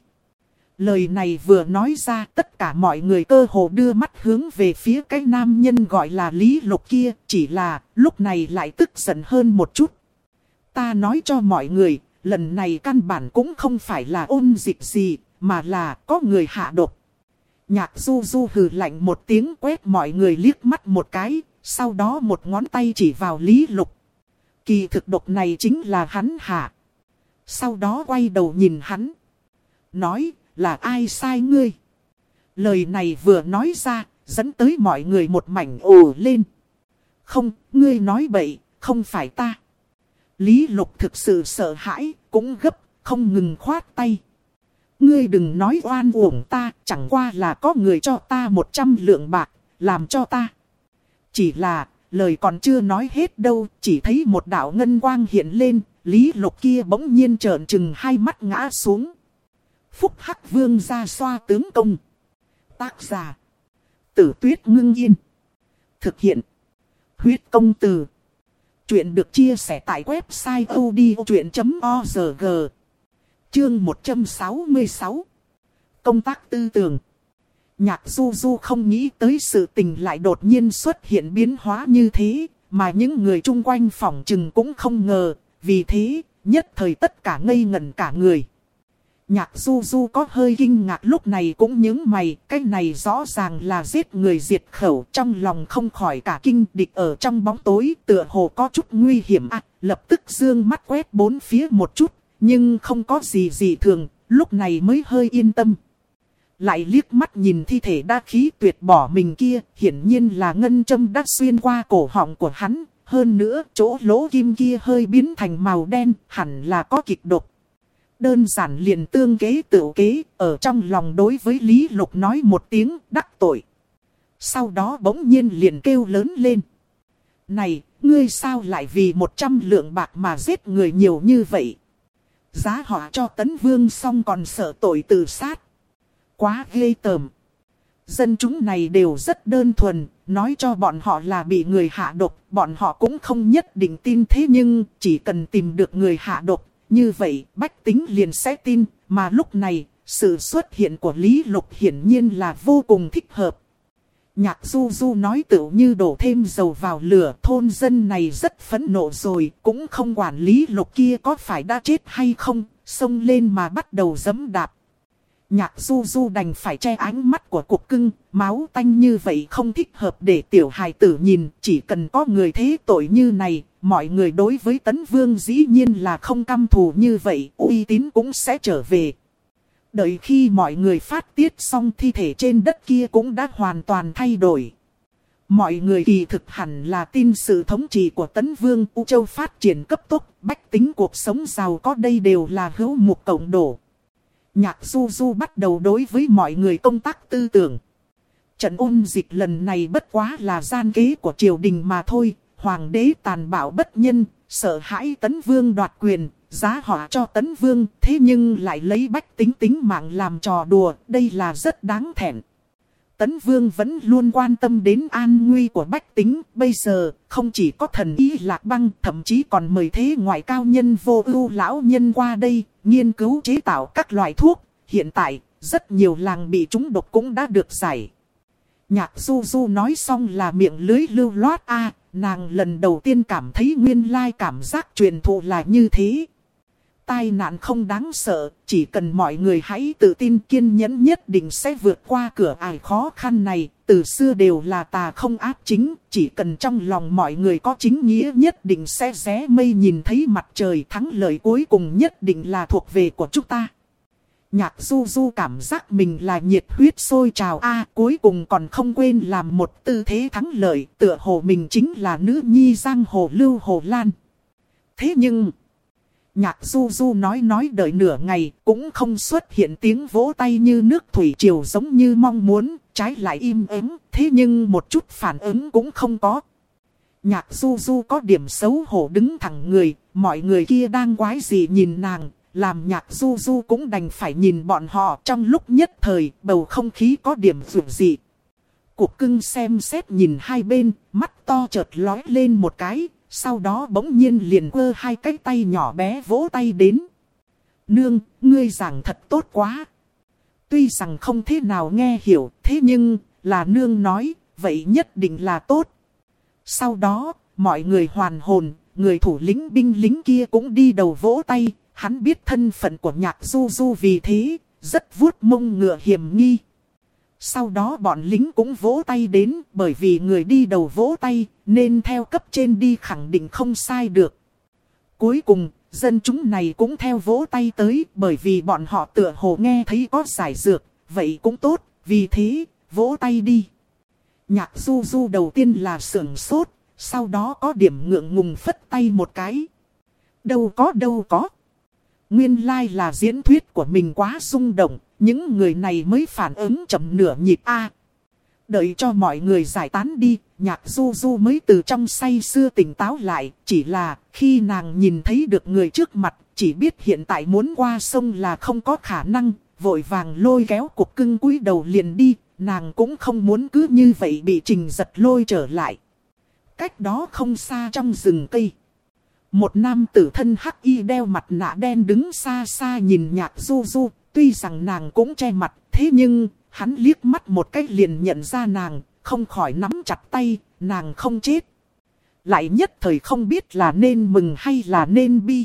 Lời này vừa nói ra tất cả mọi người cơ hồ đưa mắt hướng về phía cái nam nhân gọi là Lý Lục kia, chỉ là lúc này lại tức giận hơn một chút. Ta nói cho mọi người, lần này căn bản cũng không phải là ôn dịch gì, mà là có người hạ độc. Nhạc du du hừ lạnh một tiếng quét mọi người liếc mắt một cái, sau đó một ngón tay chỉ vào Lý Lục. Kỳ thực độc này chính là hắn hả? Sau đó quay đầu nhìn hắn. Nói là ai sai ngươi. Lời này vừa nói ra, dẫn tới mọi người một mảnh ồ lên. Không, ngươi nói bậy, không phải ta. Lý lục thực sự sợ hãi, cũng gấp, không ngừng khoát tay. Ngươi đừng nói oan uổng ta, chẳng qua là có người cho ta một trăm lượng bạc, làm cho ta. Chỉ là, lời còn chưa nói hết đâu, chỉ thấy một đạo ngân quang hiện lên, Lý lục kia bỗng nhiên trợn trừng hai mắt ngã xuống. Phúc Hắc Vương ra xoa tướng công. Tác giả. Tử tuyết ngưng yên. Thực hiện. Huyết công từ. Chuyện được chia sẻ tại website odchuyện.org. Chương 166. Công tác tư tưởng. Nhạc du du không nghĩ tới sự tình lại đột nhiên xuất hiện biến hóa như thế, mà những người chung quanh phòng chừng cũng không ngờ, vì thế, nhất thời tất cả ngây ngẩn cả người. Nhạc du du có hơi kinh ngạc lúc này cũng những mày, cái này rõ ràng là giết người diệt khẩu trong lòng không khỏi cả kinh địch ở trong bóng tối tựa hồ có chút nguy hiểm à, lập tức dương mắt quét bốn phía một chút, nhưng không có gì gì thường, lúc này mới hơi yên tâm. Lại liếc mắt nhìn thi thể đa khí tuyệt bỏ mình kia, hiển nhiên là ngân châm đã xuyên qua cổ họng của hắn, hơn nữa, chỗ lỗ kim kia hơi biến thành màu đen, hẳn là có kịch độc. Đơn giản liền tương kế tự kế, ở trong lòng đối với Lý Lục nói một tiếng đắc tội. Sau đó bỗng nhiên liền kêu lớn lên. Này, ngươi sao lại vì một trăm lượng bạc mà giết người nhiều như vậy? Giá họ cho tấn vương xong còn sợ tội tự sát. Quá ghê tởm. Dân chúng này đều rất đơn thuần, nói cho bọn họ là bị người hạ độc, bọn họ cũng không nhất định tin thế nhưng chỉ cần tìm được người hạ độc, như vậy bách tính liền sẽ tin, mà lúc này, sự xuất hiện của Lý Lục hiển nhiên là vô cùng thích hợp. Nhạc du du nói tựu như đổ thêm dầu vào lửa thôn dân này rất phẫn nộ rồi, cũng không quản Lý Lục kia có phải đã chết hay không, xông lên mà bắt đầu dấm đạp. Nhạc du du đành phải che ánh mắt của cục cưng, máu tanh như vậy không thích hợp để tiểu hài tử nhìn, chỉ cần có người thế tội như này, mọi người đối với tấn vương dĩ nhiên là không căm thù như vậy, uy tín cũng sẽ trở về. Đợi khi mọi người phát tiết xong thi thể trên đất kia cũng đã hoàn toàn thay đổi. Mọi người kỳ thực hẳn là tin sự thống trị của Tấn Vương U Châu phát triển cấp tốc, bách tính cuộc sống giàu có đây đều là hữu mục cộng đổ. Nhạc du du bắt đầu đối với mọi người công tác tư tưởng. Trận ôn dịch lần này bất quá là gian kế của triều đình mà thôi, hoàng đế tàn bạo bất nhân, sợ hãi tấn vương đoạt quyền, giá họa cho tấn vương, thế nhưng lại lấy bách tính tính mạng làm trò đùa, đây là rất đáng thẹn. Tấn Vương vẫn luôn quan tâm đến an nguy của bách tính, bây giờ không chỉ có thần y lạc băng, thậm chí còn mời thế ngoại cao nhân vô ưu lão nhân qua đây, nghiên cứu chế tạo các loại thuốc. Hiện tại, rất nhiều làng bị trúng độc cũng đã được giải. Nhạc du du nói xong là miệng lưới lưu loát a nàng lần đầu tiên cảm thấy nguyên lai cảm giác truyền thụ là như thế tai nạn không đáng sợ, chỉ cần mọi người hãy tự tin kiên nhẫn nhất định sẽ vượt qua cửa ải khó khăn này. Từ xưa đều là tà không áp chính, chỉ cần trong lòng mọi người có chính nghĩa nhất định sẽ ré mây nhìn thấy mặt trời thắng lợi cuối cùng nhất định là thuộc về của chúng ta. Nhạc du du cảm giác mình là nhiệt huyết sôi trào a cuối cùng còn không quên làm một tư thế thắng lợi, tựa hồ mình chính là nữ nhi giang hồ lưu hồ lan. Thế nhưng... Nhạc du du nói nói đợi nửa ngày cũng không xuất hiện tiếng vỗ tay như nước thủy triều giống như mong muốn, trái lại im ắng, thế nhưng một chút phản ứng cũng không có. Nhạc du du có điểm xấu hổ đứng thẳng người, mọi người kia đang quái gì nhìn nàng, làm nhạc du du cũng đành phải nhìn bọn họ trong lúc nhất thời, bầu không khí có điểm vượt dị. Cuộc cưng xem xét nhìn hai bên, mắt to chợt lói lên một cái, sau đó bỗng nhiên liền quơ hai cái tay nhỏ bé vỗ tay đến. Nương, ngươi giảng thật tốt quá. Tuy rằng không thế nào nghe hiểu, thế nhưng, là nương nói, vậy nhất định là tốt. Sau đó, mọi người hoàn hồn, người thủ lĩnh binh lính kia cũng đi đầu vỗ tay, hắn biết thân phận của nhạc du du vì thế, rất vuốt mông ngựa hiểm nghi. Sau đó bọn lính cũng vỗ tay đến bởi vì người đi đầu vỗ tay nên theo cấp trên đi khẳng định không sai được. Cuối cùng, dân chúng này cũng theo vỗ tay tới bởi vì bọn họ tựa hồ nghe thấy có giải dược, vậy cũng tốt, vì thế, vỗ tay đi. Nhạc du du đầu tiên là sưởng sốt, sau đó có điểm ngượng ngùng phất tay một cái. Đâu có đâu có. Nguyên lai like là diễn thuyết của mình quá rung động, những người này mới phản ứng chậm nửa nhịp A. đợi cho mọi người giải tán đi, nhạc du du mới từ trong say xưa tỉnh táo lại. Chỉ là khi nàng nhìn thấy được người trước mặt, chỉ biết hiện tại muốn qua sông là không có khả năng. Vội vàng lôi kéo cục cưng cúi đầu liền đi, nàng cũng không muốn cứ như vậy bị trình giật lôi trở lại. Cách đó không xa trong rừng cây. Một nam tử thân hắc y đeo mặt nạ đen đứng xa xa nhìn nhạc du du, Tuy rằng nàng cũng che mặt, thế nhưng, hắn liếc mắt một cách liền nhận ra nàng, không khỏi nắm chặt tay, nàng không chết. Lại nhất thời không biết là nên mừng hay là nên bi.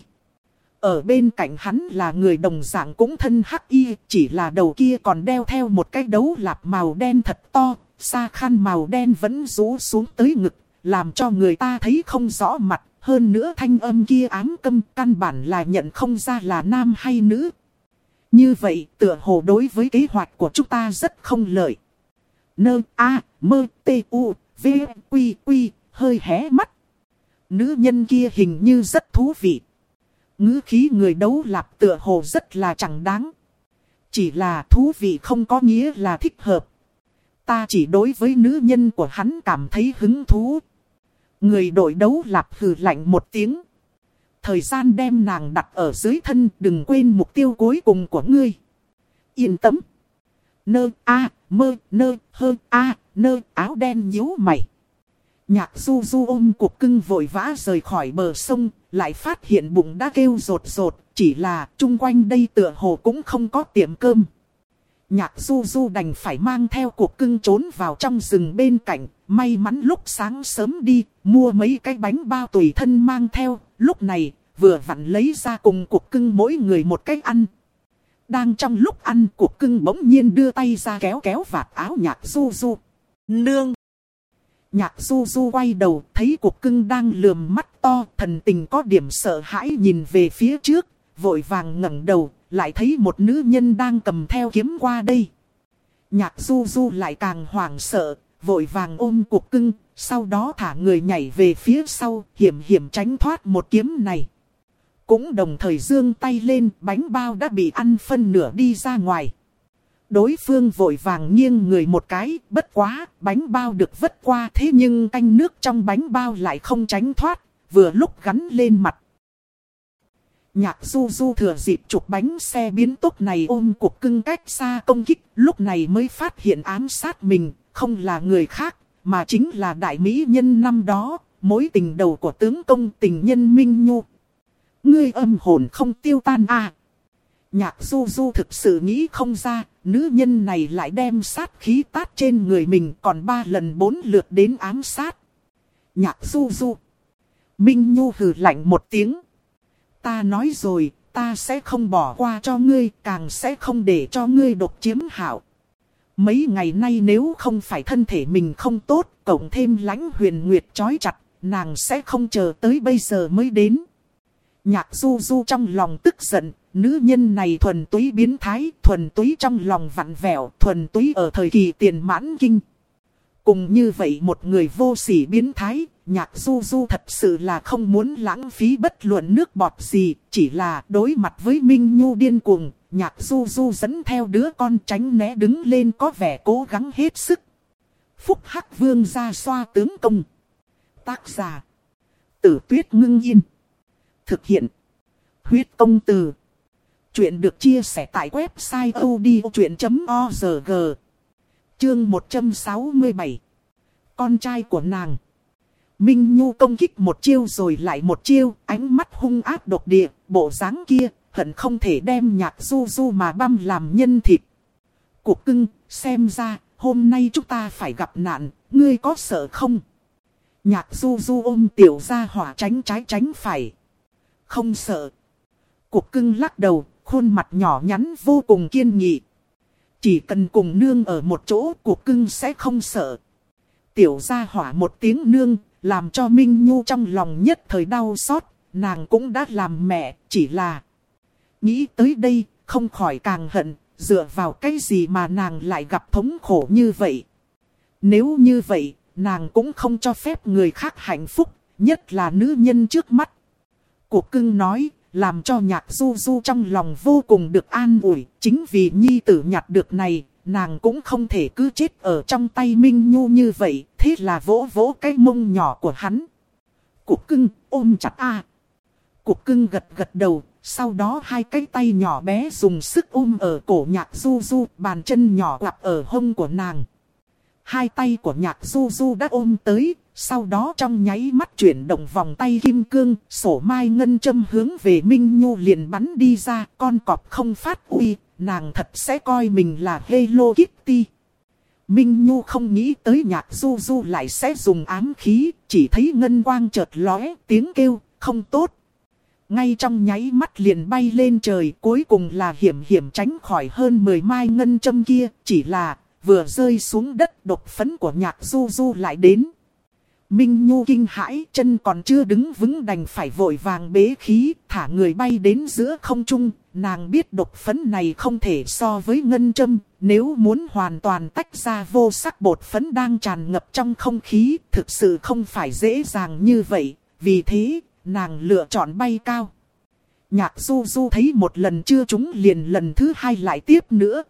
Ở bên cạnh hắn là người đồng dạng cũng thân hắc y, chỉ là đầu kia còn đeo theo một cái đấu lạp màu đen thật to, xa khăn màu đen vẫn rũ xuống tới ngực, làm cho người ta thấy không rõ mặt. Hơn nữa thanh âm kia ám câm căn bản là nhận không ra là nam hay nữ, như vậy tựa hồ đối với kế hoạch của chúng ta rất không lợi. Nơ A, mơ, T, U, V, Quy, Quy, hơi hé mắt. Nữ nhân kia hình như rất thú vị. ngữ khí người đấu lạp tựa hồ rất là chẳng đáng. Chỉ là thú vị không có nghĩa là thích hợp. Ta chỉ đối với nữ nhân của hắn cảm thấy hứng thú. Người đội đấu lạp hừ lạnh một tiếng thời gian đem nàng đặt ở dưới thân, đừng quên mục tiêu cuối cùng của ngươi. Yên tâm. Nơ a, mơ, nơ, hơ a, nơ, áo đen nhíu mày. Nhạc du du ôm cục cưng vội vã rời khỏi bờ sông, lại phát hiện bụng đã kêu rột rột, chỉ là chung quanh đây tựa hồ cũng không có tiệm cơm. Nhạc du du đành phải mang theo cuộc cưng trốn vào trong rừng bên cạnh, may mắn lúc sáng sớm đi, mua mấy cái bánh bao tùy thân mang theo, lúc này vừa vặn lấy ra cùng cuộc cưng mỗi người một cái ăn. Đang trong lúc ăn cuộc cưng bỗng nhiên đưa tay ra kéo kéo vạt áo nhạc du du. Nương! Nhạc du du quay đầu thấy cuộc cưng đang lườm mắt to thần tình có điểm sợ hãi nhìn về phía trước, vội vàng ngẩng đầu, lại thấy một nữ nhân đang cầm theo kiếm qua đây. Nhạc du du lại càng hoảng sợ, vội vàng ôm cục cưng, sau đó thả người nhảy về phía sau, hiểm hiểm tránh thoát một kiếm này. Cũng đồng thời dương tay lên, bánh bao đã bị ăn phân nửa đi ra ngoài. Đối phương vội vàng nghiêng người một cái, bất quá, bánh bao được vất qua thế nhưng canh nước trong bánh bao lại không tránh thoát, vừa lúc gắn lên mặt. Nhạc du du thừa dịp chụp bánh xe biến tốc này ôm cục cưng cách xa công kích, lúc này mới phát hiện ám sát mình, không là người khác, mà chính là đại mỹ nhân năm đó, mối tình đầu của tướng công tình nhân Minh Nhu. Ngươi âm hồn không tiêu tan à. Nhạc du du thực sự nghĩ không ra, nữ nhân này lại đem sát khí tát trên người mình còn ba lần bốn lượt đến ám sát. Nhạc du du. Minh Nhu hừ lạnh một tiếng. Ta nói rồi, ta sẽ không bỏ qua cho ngươi, càng sẽ không để cho ngươi độc chiếm hảo. Mấy ngày nay nếu không phải thân thể mình không tốt, cộng thêm lãnh huyền nguyệt chói chặt, nàng sẽ không chờ tới bây giờ mới đến. Nhạc du du trong lòng tức giận, nữ nhân này thuần túy biến thái, thuần túy trong lòng vặn vẹo, thuần túy ở thời kỳ tiền mãn kinh. Cùng như vậy một người vô sỉ biến thái, nhạc du du thật sự là không muốn lãng phí bất luận nước bọt gì, chỉ là đối mặt với Minh Nhu điên cuồng, nhạc du du dẫn theo đứa con tránh né đứng lên có vẻ cố gắng hết sức. Phúc Hắc Vương ra xoa tướng công. Tác giả. Tử tuyết ngưng yên. Thực hiện. Huyết công từ. Chuyện được chia sẻ tại website odchuyện.org. Chương 167. Con trai của nàng. Minh Nhu công kích một chiêu rồi lại một chiêu, ánh mắt hung ác độc địa, bộ dáng kia, hận không thể đem nhạc du du mà băm làm nhân thịt. Cuộc cưng, xem ra, hôm nay chúng ta phải gặp nạn, ngươi có sợ không? Nhạc du du ôm tiểu ra hỏa tránh trái tránh phải. Không sợ. Cuộc cưng lắc đầu, khuôn mặt nhỏ nhắn vô cùng kiên nghị. Chỉ cần cùng nương ở một chỗ cuộc cưng sẽ không sợ. Tiểu ra hỏa một tiếng nương, làm cho Minh Nhu trong lòng nhất thời đau xót, nàng cũng đã làm mẹ, chỉ là... Nghĩ tới đây, không khỏi càng hận, dựa vào cái gì mà nàng lại gặp thống khổ như vậy. Nếu như vậy, nàng cũng không cho phép người khác hạnh phúc, nhất là nữ nhân trước mắt. Cuộc cưng nói, làm cho nhạc du du trong lòng vô cùng được an ủi, chính vì nhi tử nhặt được này, nàng cũng không thể cứ chết ở trong tay Minh Nhu như vậy, thế là vỗ vỗ cái mông nhỏ của hắn. Cục cưng ôm chặt a Cục cưng gật gật đầu, sau đó hai cái tay nhỏ bé dùng sức ôm ở cổ nhạc du du, bàn chân nhỏ quặp ở hông của nàng. Hai tay của nhạc du du đã ôm tới, sau đó trong nháy mắt chuyển động vòng tay kim cương, sổ mai ngân châm hướng về Minh Nhu liền bắn đi ra, con cọp không phát uy, nàng thật sẽ coi mình là Hello Kitty. Minh Nhu không nghĩ tới nhạc du du lại sẽ dùng ám khí, chỉ thấy ngân quang chợt lóe, tiếng kêu, không tốt. Ngay trong nháy mắt liền bay lên trời, cuối cùng là hiểm hiểm tránh khỏi hơn 10 mai ngân châm kia, chỉ là vừa rơi xuống đất độc phấn của nhạc du du lại đến. Minh Nhu kinh hãi, chân còn chưa đứng vững đành phải vội vàng bế khí, thả người bay đến giữa không trung. Nàng biết độc phấn này không thể so với ngân châm, nếu muốn hoàn toàn tách ra vô sắc bột phấn đang tràn ngập trong không khí, thực sự không phải dễ dàng như vậy, vì thế, nàng lựa chọn bay cao. Nhạc du du thấy một lần chưa trúng liền lần thứ hai lại tiếp nữa,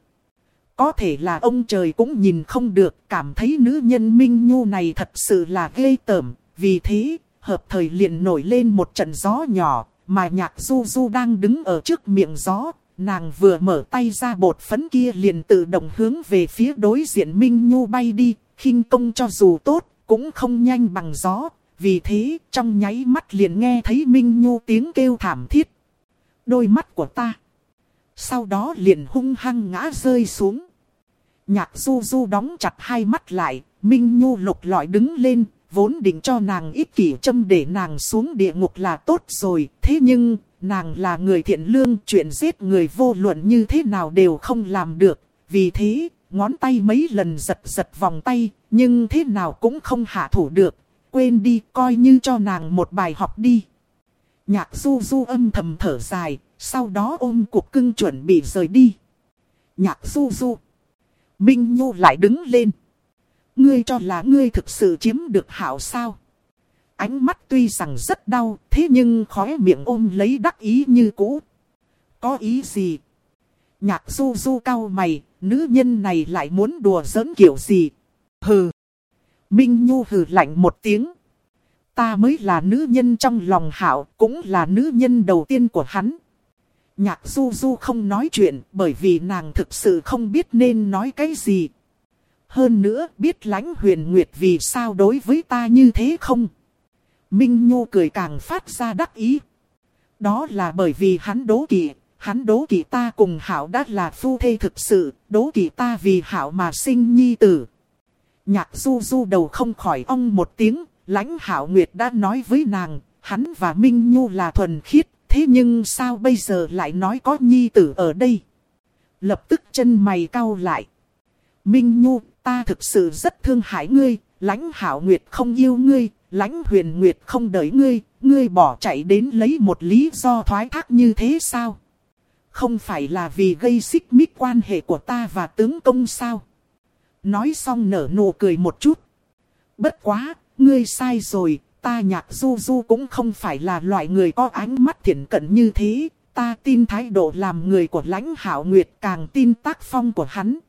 có thể là ông trời cũng nhìn không được, cảm thấy nữ nhân Minh Nhu này thật sự là ghê tởm. Vì thế, hợp thời liền nổi lên một trận gió nhỏ, mà nhạc du du đang đứng ở trước miệng gió. Nàng vừa mở tay ra bột phấn kia liền tự động hướng về phía đối diện Minh Nhu bay đi, khinh công cho dù tốt, cũng không nhanh bằng gió. Vì thế, trong nháy mắt liền nghe thấy Minh Nhu tiếng kêu thảm thiết. Đôi mắt của ta. Sau đó liền hung hăng ngã rơi xuống. Nhạc du du đóng chặt hai mắt lại, Minh Nhu lục lọi đứng lên, vốn định cho nàng ít kỷ châm để nàng xuống địa ngục là tốt rồi. Thế nhưng, nàng là người thiện lương, chuyện giết người vô luận như thế nào đều không làm được. Vì thế, ngón tay mấy lần giật giật vòng tay, nhưng thế nào cũng không hạ thủ được. Quên đi, coi như cho nàng một bài học đi. Nhạc du du âm thầm thở dài, sau đó ôm cục cưng chuẩn bị rời đi. Nhạc du du. Minh Nhu lại đứng lên. ngươi cho là ngươi thực sự chiếm được hảo sao? Ánh mắt tuy rằng rất đau, thế nhưng khóe miệng ôm lấy đắc ý như cũ. Có ý gì? Nhạc du du cao mày, nữ nhân này lại muốn đùa giỡn kiểu gì? Hừ! Minh Nhu hừ lạnh một tiếng. Ta mới là nữ nhân trong lòng hảo, cũng là nữ nhân đầu tiên của hắn. Nhạc du du không nói chuyện bởi vì nàng thực sự không biết nên nói cái gì. Hơn nữa biết lãnh huyền nguyệt vì sao đối với ta như thế không? Minh Nhu cười càng phát ra đắc ý. Đó là bởi vì hắn đố kỵ, hắn đố kỵ ta cùng Hảo đã là phu thê thực sự, đố kỵ ta vì Hảo mà sinh nhi tử. Nhạc du du đầu không khỏi ong một tiếng, lãnh Hảo Nguyệt đã nói với nàng, hắn và Minh Nhu là thuần khiết, thế nhưng sao bây giờ lại nói có nhi tử ở đây? Lập tức chân mày cau lại. Minh Nhu, ta thực sự rất thương hại ngươi, lãnh Hảo Nguyệt không yêu ngươi, lãnh huyền nguyệt không đợi ngươi, ngươi bỏ chạy đến lấy một lý do thoái thác như thế sao? Không phải là vì gây xích mích quan hệ của ta và tướng công sao? Nói xong nở nụ cười một chút. Bất quá, ngươi sai rồi, ta nhạc du du cũng không phải là loại người có ánh mắt thiện cận như thế. Ta tin thái độ làm người của lãnh hảo nguyệt càng tin tác phong của hắn.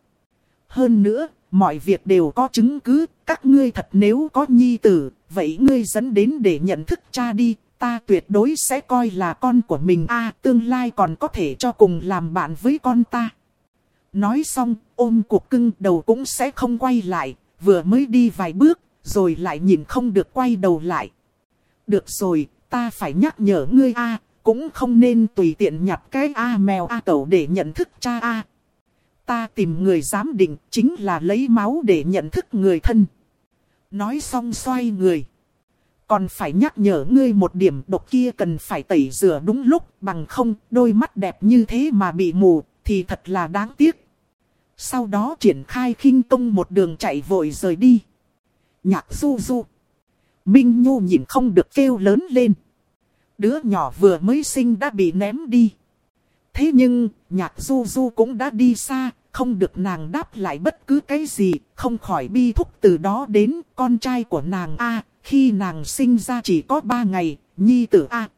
Hơn nữa, mọi việc đều có chứng cứ, các ngươi thật nếu có nhi tử, vậy ngươi dẫn đến để nhận thức cha đi, ta tuyệt đối sẽ coi là con của mình a tương lai còn có thể cho cùng làm bạn với con ta. Nói xong, ôm cuộc cưng đầu cũng sẽ không quay lại, vừa mới đi vài bước, rồi lại nhìn không được quay đầu lại. Được rồi, ta phải nhắc nhở ngươi a cũng không nên tùy tiện nhặt cái a mèo a cẩu để nhận thức cha a Ta tìm người giám định chính là lấy máu để nhận thức người thân. Nói xong xoay người. Còn phải nhắc nhở ngươi một điểm độc kia cần phải tẩy rửa đúng lúc bằng không đôi mắt đẹp như thế mà bị mù thì thật là đáng tiếc. Sau đó triển khai khinh công một đường chạy vội rời đi. Nhạc du du. Minh Nhu nhìn không được kêu lớn lên. Đứa nhỏ vừa mới sinh đã bị ném đi. Thế nhưng, nhạc du du cũng đã đi xa, không được nàng đáp lại bất cứ cái gì, không khỏi bi thúc từ đó đến con trai của nàng A, khi nàng sinh ra chỉ có ba ngày, nhi tử A.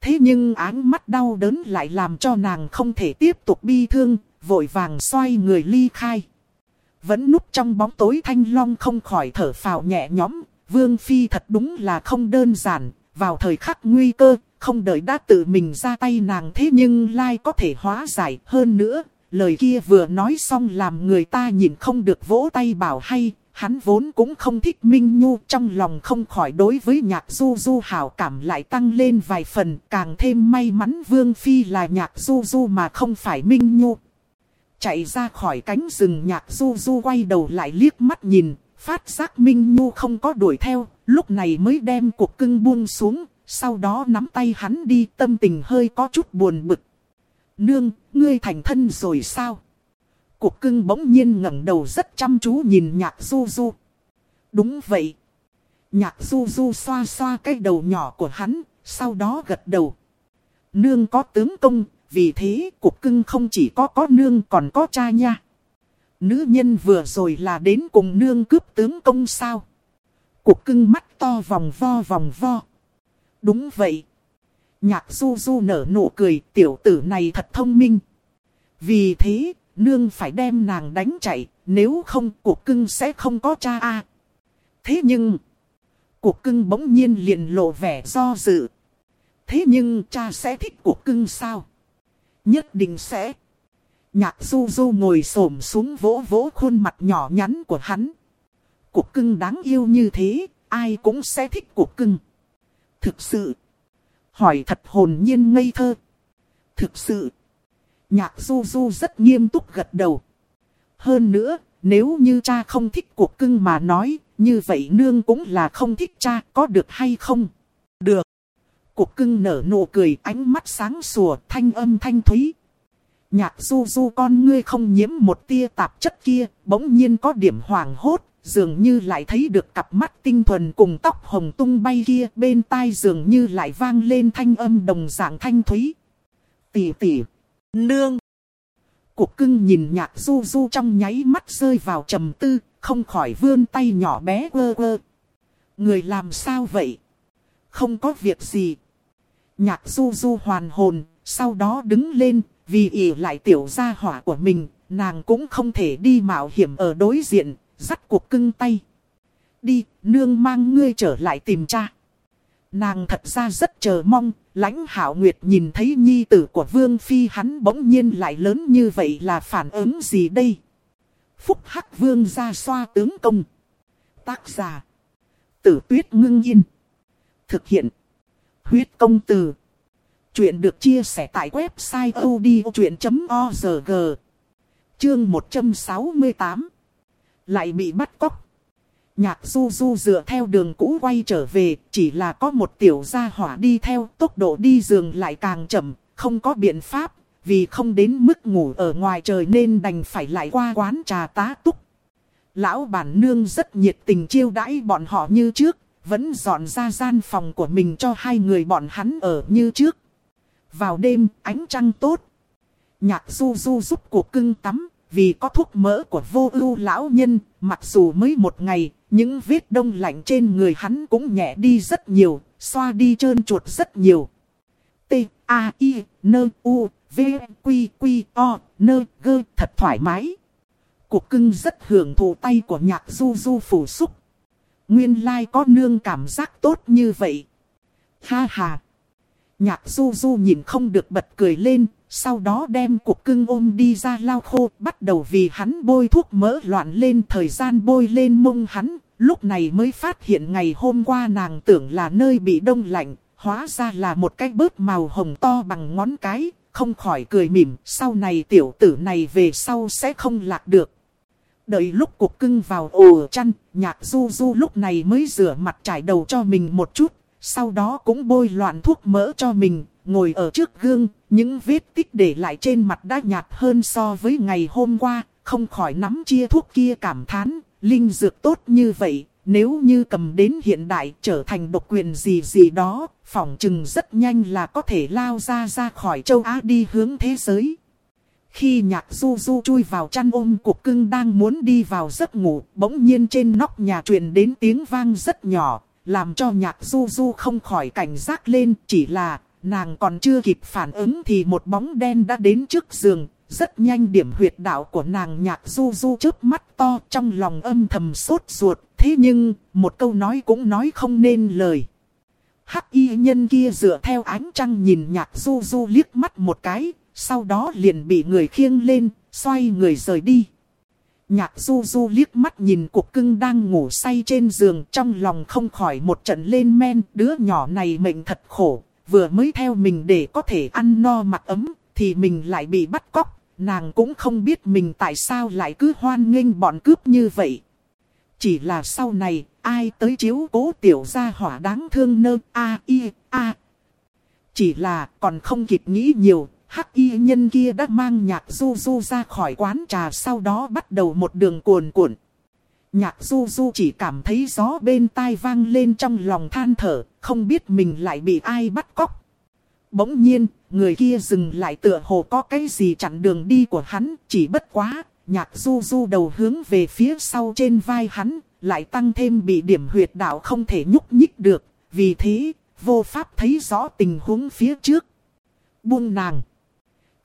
Thế nhưng áng mắt đau đớn lại làm cho nàng không thể tiếp tục bi thương, vội vàng xoay người ly khai. Vẫn núp trong bóng tối thanh long không khỏi thở phào nhẹ nhõm, vương phi thật đúng là không đơn giản, vào thời khắc nguy cơ, không đợi đã tự mình ra tay nàng thế nhưng lai có thể hóa giải hơn nữa. Lời kia vừa nói xong làm người ta nhìn không được vỗ tay bảo hay, hắn vốn cũng không thích Minh Nhu trong lòng không khỏi đối với nhạc du du hảo cảm lại tăng lên vài phần, càng thêm may mắn Vương Phi là nhạc du du mà không phải Minh Nhu. Chạy ra khỏi cánh rừng nhạc du du quay đầu lại liếc mắt nhìn, phát giác Minh Nhu không có đuổi theo, lúc này mới đem cuộc cưng buông xuống, sau đó nắm tay hắn đi tâm tình hơi có chút buồn bực. Nương, ngươi thành thân rồi sao? Cục cưng bỗng nhiên ngẩng đầu rất chăm chú nhìn nhạc du du. Đúng vậy. Nhạc du du xoa xoa cái đầu nhỏ của hắn, sau đó gật đầu. Nương có tướng công, vì thế cục cưng không chỉ có có nương còn có cha nha. Nữ nhân vừa rồi là đến cùng nương cướp tướng công sao? Cục cưng mắt to vòng vo vòng vo. Đúng vậy. Nhạc du du nở nụ cười tiểu tử này thật thông minh. Vì thế, nương phải đem nàng đánh chạy, nếu không cuộc cưng sẽ không có cha a. Thế nhưng, cuộc cưng bỗng nhiên liền lộ vẻ do dự. Thế nhưng cha sẽ thích cuộc cưng sao? Nhất định sẽ. Nhạc du du ngồi xổm xuống vỗ vỗ khuôn mặt nhỏ nhắn của hắn. Cuộc cưng đáng yêu như thế, ai cũng sẽ thích cuộc cưng. Thực sự. Hỏi thật hồn nhiên ngây thơ. Thực sự. Nhạc du du rất nghiêm túc gật đầu. Hơn nữa, nếu như cha không thích cuộc cưng mà nói, như vậy nương cũng là không thích cha, có được hay không? Cục Cuộc cưng nở nụ cười, ánh mắt sáng sủa, thanh âm thanh thúy. Nhạc du du con ngươi không nhiễm một tia tạp chất kia, bỗng nhiên có điểm hoàng hốt, dường như lại thấy được cặp mắt tinh thuần cùng tóc hồng tung bay kia, bên tai dường như lại vang lên thanh âm đồng dạng thanh thúy. Tỷ tỷ, nương. Cục cưng nhìn nhạc du du trong nháy mắt rơi vào trầm tư, không khỏi vươn tay nhỏ bé quơ quơ. Người làm sao vậy? Không có việc gì. Nhạc du du hoàn hồn, sau đó đứng lên, vì ỉ lại tiểu gia hỏa của mình, nàng cũng không thể đi mạo hiểm ở đối diện, dắt cuộc cưng tay. Đi, nương mang ngươi trở lại tìm cha. Nàng thật ra rất chờ mong, lãnh hảo nguyệt nhìn thấy nhi tử của vương phi hắn bỗng nhiên lại lớn như vậy là phản ứng gì đây? Phúc Hắc Vương ra xoa tướng công. Tác giả. Tử tuyết ngưng yên. Thực hiện. Huyết công từ. Chuyện được chia sẻ tại website odchuyện.org. Chương 168. Lại bị bắt cóc. Nhạc du du dựa theo đường cũ quay trở về, chỉ là có một tiểu gia hỏa đi theo, tốc độ đi giường lại càng chậm, không có biện pháp, vì không đến mức ngủ ở ngoài trời nên đành phải lại qua quán trà tá túc. Lão bản nương rất nhiệt tình chiêu đãi bọn họ như trước, vẫn dọn ra gian phòng của mình cho hai người bọn hắn ở như trước. Vào đêm, ánh trăng tốt. Nhạc du du giúp cuộc cưng tắm, vì có thuốc mỡ của vô ưu lão nhân, mặc dù mới một ngày, những vết đông lạnh trên người hắn cũng nhẹ đi rất nhiều, xoa đi trơn chuột rất nhiều. T, A, I, N, U, V, Q, Q, O, N, G thật thoải mái. cuộc cưng rất hưởng thụ tay của nhạc du du phủ xúc. Nguyên lai like có nương cảm giác tốt như vậy. Ha ha. Nhạc du du nhìn không được bật cười lên, sau đó đem cục cưng ôm đi ra lau khô, bắt đầu vì hắn bôi thuốc mỡ loạn lên thời gian bôi lên mông hắn, lúc này mới phát hiện ngày hôm qua nàng tưởng là nơi bị đông lạnh, hóa ra là một cái bớt màu hồng to bằng ngón cái, không khỏi cười mỉm, sau này tiểu tử này về sau sẽ không lạc được. Đợi lúc cục cưng vào ổ chăn, nhạc du du lúc này mới rửa mặt trải đầu cho mình một chút, sau đó cũng bôi loạn thuốc mỡ cho mình, ngồi ở trước gương, những vết tích để lại trên mặt đã nhạt hơn so với ngày hôm qua, không khỏi nắm chia thuốc kia cảm thán, linh dược tốt như vậy, nếu như cầm đến hiện đại trở thành độc quyền gì gì đó, phỏng chừng rất nhanh là có thể lao ra ra khỏi châu Á đi hướng thế giới. Khi nhạc du du chui vào chăn ôm cục cưng đang muốn đi vào giấc ngủ, bỗng nhiên trên nóc nhà truyền đến tiếng vang rất nhỏ, làm cho nhạc du du không khỏi cảnh giác lên, chỉ là nàng còn chưa kịp phản ứng thì một bóng đen đã đến trước giường, rất nhanh điểm huyệt đạo của nàng nhạc du du trước mắt to trong lòng âm thầm sốt ruột, thế nhưng một câu nói cũng nói không nên lời. Hắc y nhân kia dựa theo ánh trăng nhìn nhạc du du liếc mắt một cái, sau đó liền bị người khiêng lên, xoay người rời đi. Nhạc du du liếc mắt nhìn cuộc cưng đang ngủ say trên giường trong lòng không khỏi một trận lên men. Đứa nhỏ này mệnh thật khổ, vừa mới theo mình để có thể ăn no mặc ấm, thì mình lại bị bắt cóc. Nàng cũng không biết mình tại sao lại cứ hoan nghênh bọn cướp như vậy. Chỉ là sau này, ai tới chiếu cố tiểu gia hỏa đáng thương nơ a i a. Chỉ là còn không kịp nghĩ nhiều, hắc y nhân kia đã mang nhạc du du ra khỏi quán trà sau đó bắt đầu một đường cuồn cuộn. Nhạc du du chỉ cảm thấy gió bên tai vang lên trong lòng than thở, không biết mình lại bị ai bắt cóc. Bỗng nhiên, người kia dừng lại tựa hồ có cái gì chặn đường đi của hắn, chỉ bất quá, nhạc du du đầu hướng về phía sau trên vai hắn, lại tăng thêm bị điểm huyệt đạo không thể nhúc nhích được, vì thế, vô pháp thấy rõ tình huống phía trước. Buông nàng.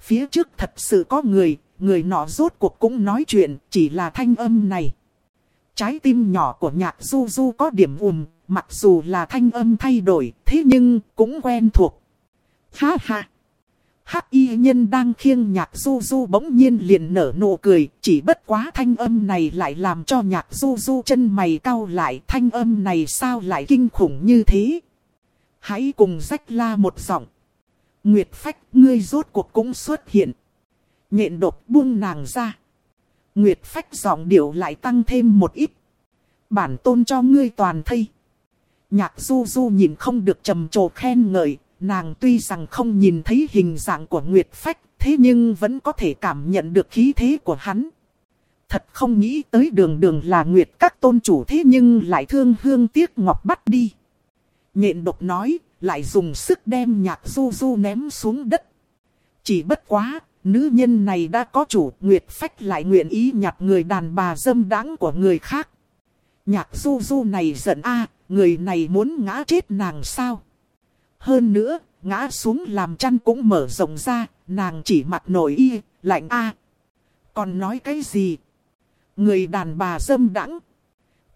Phía trước thật sự có người, người nọ rốt cuộc cũng nói chuyện, chỉ là thanh âm này. Trái tim nhỏ của nhạc du du có điểm ùm, mặc dù là thanh âm thay đổi, thế nhưng cũng quen thuộc. Ha ha! Hắc y nhân đang khiêng nhạc du du bỗng nhiên liền nở nụ cười, chỉ bất quá thanh âm này lại làm cho nhạc du du chân mày cau lại, thanh âm này sao lại kinh khủng như thế. Hãy cùng rách la một giọng. Nguyệt phách ngươi rốt cuộc cũng xuất hiện. Nhện đột buông nàng ra. Nguyệt phách giọng điệu lại tăng thêm một ít. Bản tôn cho ngươi toàn thây. Nhạc du du nhìn không được trầm trồ khen ngợi, nàng tuy rằng không nhìn thấy hình dạng của Nguyệt Phách, thế nhưng vẫn có thể cảm nhận được khí thế của hắn. Thật không nghĩ tới đường đường là Nguyệt các tôn chủ thế nhưng lại thương hương tiếc ngọc bắt đi. Nhện độc nói, lại dùng sức đem nhạc du du ném xuống đất. Chỉ bất quá, nữ nhân này đã có chủ, Nguyệt Phách lại nguyện ý nhặt người đàn bà dâm đãng của người khác. Nhạc du du này giận a người này muốn ngã chết nàng sao? Hơn nữa, ngã xuống làm chăn cũng mở rộng ra, nàng chỉ mặc nổi y, lạnh a Còn nói cái gì? Người đàn bà dâm đãng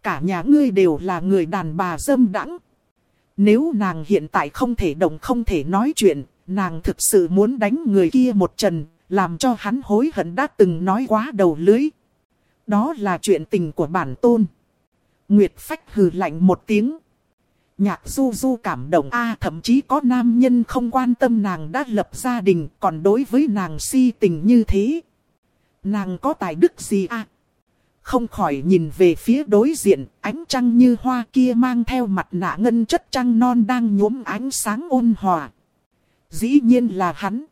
Cả nhà ngươi đều là người đàn bà dâm đãng nếu nàng hiện tại không thể động không thể nói chuyện, nàng thực sự muốn đánh người kia một trần, làm cho hắn hối hận đã từng nói quá đầu lưới. Đó là chuyện tình của bản tôn. Nguyệt Phách hừ lạnh một tiếng. Nhạc du du cảm động a thậm chí có nam nhân không quan tâm nàng đã lập gia đình còn đối với nàng si tình như thế. Nàng có tài đức gì a không khỏi nhìn về phía đối diện, ánh trăng như hoa kia mang theo mặt nạ ngân chất trăng non đang nhuốm ánh sáng ôn hòa. Dĩ nhiên là hắn.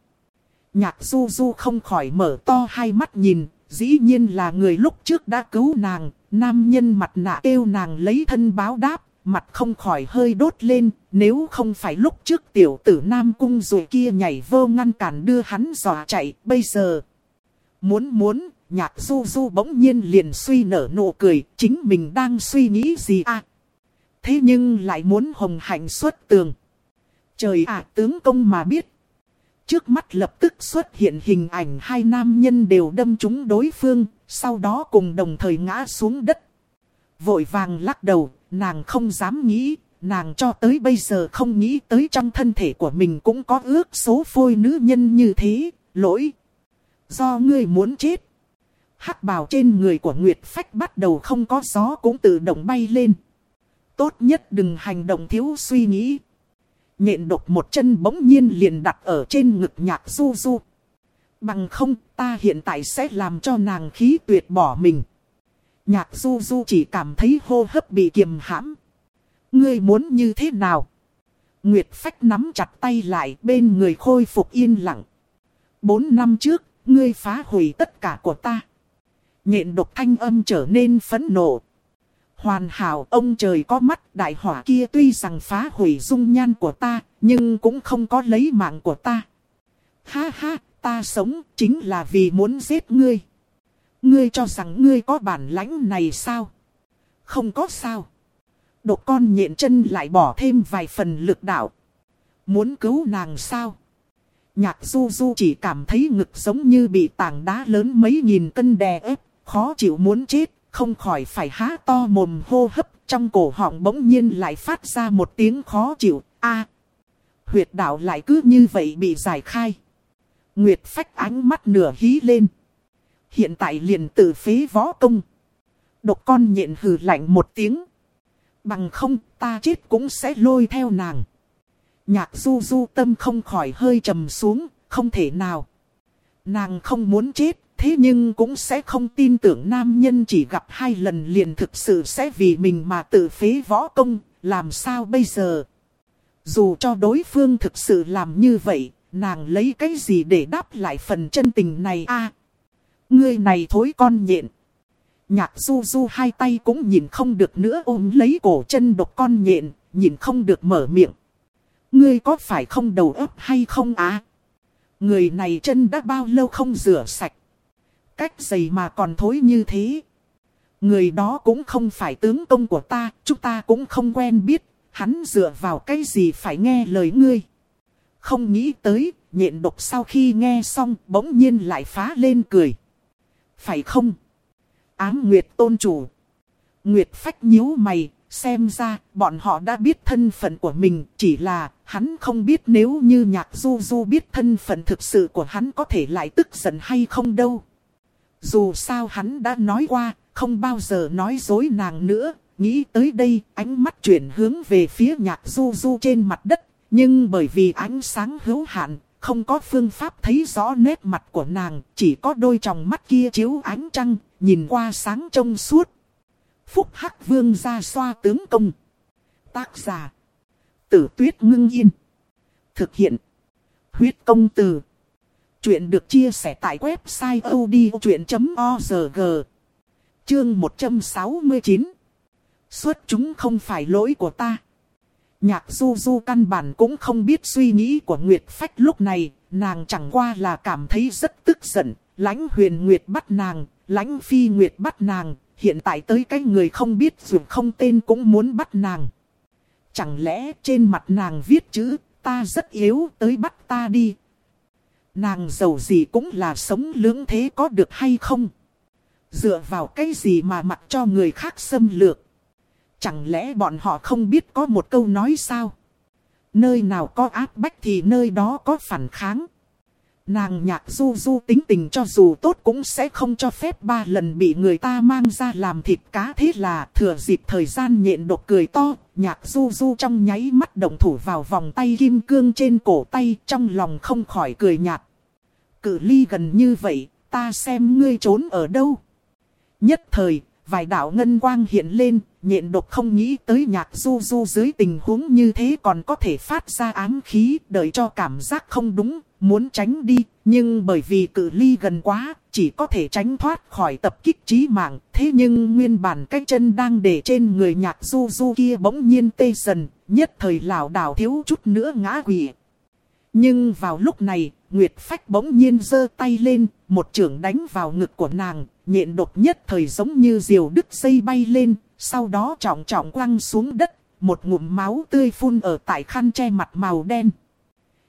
Nhạc du du không khỏi mở to hai mắt nhìn, dĩ nhiên là người lúc trước đã cứu nàng, nam nhân mặt nạ kêu nàng lấy thân báo đáp, mặt không khỏi hơi đốt lên, nếu không phải lúc trước tiểu tử nam cung rồi kia nhảy vô ngăn cản đưa hắn dò chạy, bây giờ. Muốn muốn, nhạc du du bỗng nhiên liền suy nở nụ cười, chính mình đang suy nghĩ gì à? Thế nhưng lại muốn hồng hạnh xuất tường. Trời ạ tướng công mà biết. Trước mắt lập tức xuất hiện hình ảnh hai nam nhân đều đâm trúng đối phương, sau đó cùng đồng thời ngã xuống đất. Vội vàng lắc đầu, nàng không dám nghĩ, nàng cho tới bây giờ không nghĩ tới trong thân thể của mình cũng có ước số phôi nữ nhân như thế, lỗi. Do ngươi muốn chết hắc bào trên người của Nguyệt Phách bắt đầu không có gió cũng tự động bay lên. Tốt nhất đừng hành động thiếu suy nghĩ. Nhện độc một chân bỗng nhiên liền đặt ở trên ngực nhạc du du. Bằng không ta hiện tại sẽ làm cho nàng khí tuyệt bỏ mình. Nhạc du du chỉ cảm thấy hô hấp bị kiềm hãm. Ngươi muốn như thế nào? Nguyệt Phách nắm chặt tay lại bên người khôi phục yên lặng. Bốn năm trước, ngươi phá hủy tất cả của ta. Nhện độc thanh âm trở nên phẫn nộ. Hoàn hảo ông trời có mắt đại hỏa kia tuy rằng phá hủy dung nhan của ta, nhưng cũng không có lấy mạng của ta. Ha ha, ta sống chính là vì muốn giết ngươi. Ngươi cho rằng ngươi có bản lãnh này sao? Không có sao. Độc con nhện chân lại bỏ thêm vài phần lực đạo. Muốn cứu nàng sao? Nhạc du du chỉ cảm thấy ngực giống như bị tảng đá lớn mấy nghìn cân đè ép, khó chịu muốn chết, không khỏi phải há to mồm hô hấp, trong cổ họng bỗng nhiên lại phát ra một tiếng khó chịu, a Huyệt đạo lại cứ như vậy bị giải khai. Nguyệt phách ánh mắt nửa hí lên. Hiện tại liền tự phế võ công. Độc con nhện hừ lạnh một tiếng. Bằng không ta chết cũng sẽ lôi theo nàng. Nhạc du du tâm không khỏi hơi trầm xuống, không thể nào. Nàng không muốn chết, thế nhưng cũng sẽ không tin tưởng nam nhân chỉ gặp hai lần liền thực sự sẽ vì mình mà tự phế võ công, làm sao bây giờ? Dù cho đối phương thực sự làm như vậy, nàng lấy cái gì để đáp lại phần chân tình này a Ngươi này thối con nhện. Nhạc du du hai tay cũng nhìn không được nữa ôm lấy cổ chân độc con nhện, nhìn không được mở miệng. Ngươi có phải không đầu óc hay không á? Người này chân đã bao lâu không rửa sạch. Cách giày mà còn thối như thế. Người đó cũng không phải tướng công của ta, chúng ta cũng không quen biết, hắn dựa vào cái gì phải nghe lời ngươi. Không nghĩ tới, nhện độc sau khi nghe xong bỗng nhiên lại phá lên cười. Phải không? Ám Nguyệt tôn chủ. Nguyệt phách nhíu mày, xem ra bọn họ đã biết thân phận của mình, chỉ là hắn không biết nếu như nhạc du du biết thân phận thực sự của hắn có thể lại tức giận hay không đâu. Dù sao hắn đã nói qua, không bao giờ nói dối nàng nữa, nghĩ tới đây ánh mắt chuyển hướng về phía nhạc du du trên mặt đất, nhưng bởi vì ánh sáng hữu hạn, không có phương pháp thấy rõ nét mặt của nàng, chỉ có đôi tròng mắt kia chiếu ánh trăng, nhìn qua sáng trông suốt. Phúc Hắc Vương ra xoa tướng công. Tác giả. Tử tuyết ngưng yên. Thực hiện. Huyết công từ. Chuyện được chia sẻ tại website odchuyện.org. Chương 169. Suốt chúng không phải lỗi của ta. Nhạc du du căn bản cũng không biết suy nghĩ của Nguyệt Phách lúc này, nàng chẳng qua là cảm thấy rất tức giận, lãnh huyền Nguyệt bắt nàng, lãnh phi Nguyệt bắt nàng, hiện tại tới cái người không biết dù không tên cũng muốn bắt nàng. Chẳng lẽ trên mặt nàng viết chữ, ta rất yếu tới bắt ta đi. Nàng giàu gì cũng là sống lưỡng thế có được hay không? Dựa vào cái gì mà mặc cho người khác xâm lược? Chẳng lẽ bọn họ không biết có một câu nói sao? Nơi nào có áp bách thì nơi đó có phản kháng. Nàng nhạc du du tính tình cho dù tốt cũng sẽ không cho phép ba lần bị người ta mang ra làm thịt cá thế là thừa dịp thời gian nhện độc cười to. Nhạc du du trong nháy mắt động thủ vào vòng tay kim cương trên cổ tay trong lòng không khỏi cười nhạt. cử ly gần như vậy, ta xem ngươi trốn ở đâu. Nhất thời, vài đạo ngân quang hiện lên, nhện độc không nghĩ tới nhạc du du dưới tình huống như thế còn có thể phát ra ám khí, đợi cho cảm giác không đúng, muốn tránh đi, nhưng bởi vì cự ly gần quá, chỉ có thể tránh thoát khỏi tập kích trí mạng. Thế nhưng nguyên bản cái chân đang để trên người nhạc du du kia bỗng nhiên tê dần, nhất thời lảo đảo thiếu chút nữa ngã quỷ. Nhưng vào lúc này, Nguyệt Phách bỗng nhiên giơ tay lên, một trưởng đánh vào ngực của nàng, nhện đột nhất thời giống như diều đứt dây bay lên, sau đó trọng trọng quăng xuống đất, một ngụm máu tươi phun ở tại khăn che mặt màu đen.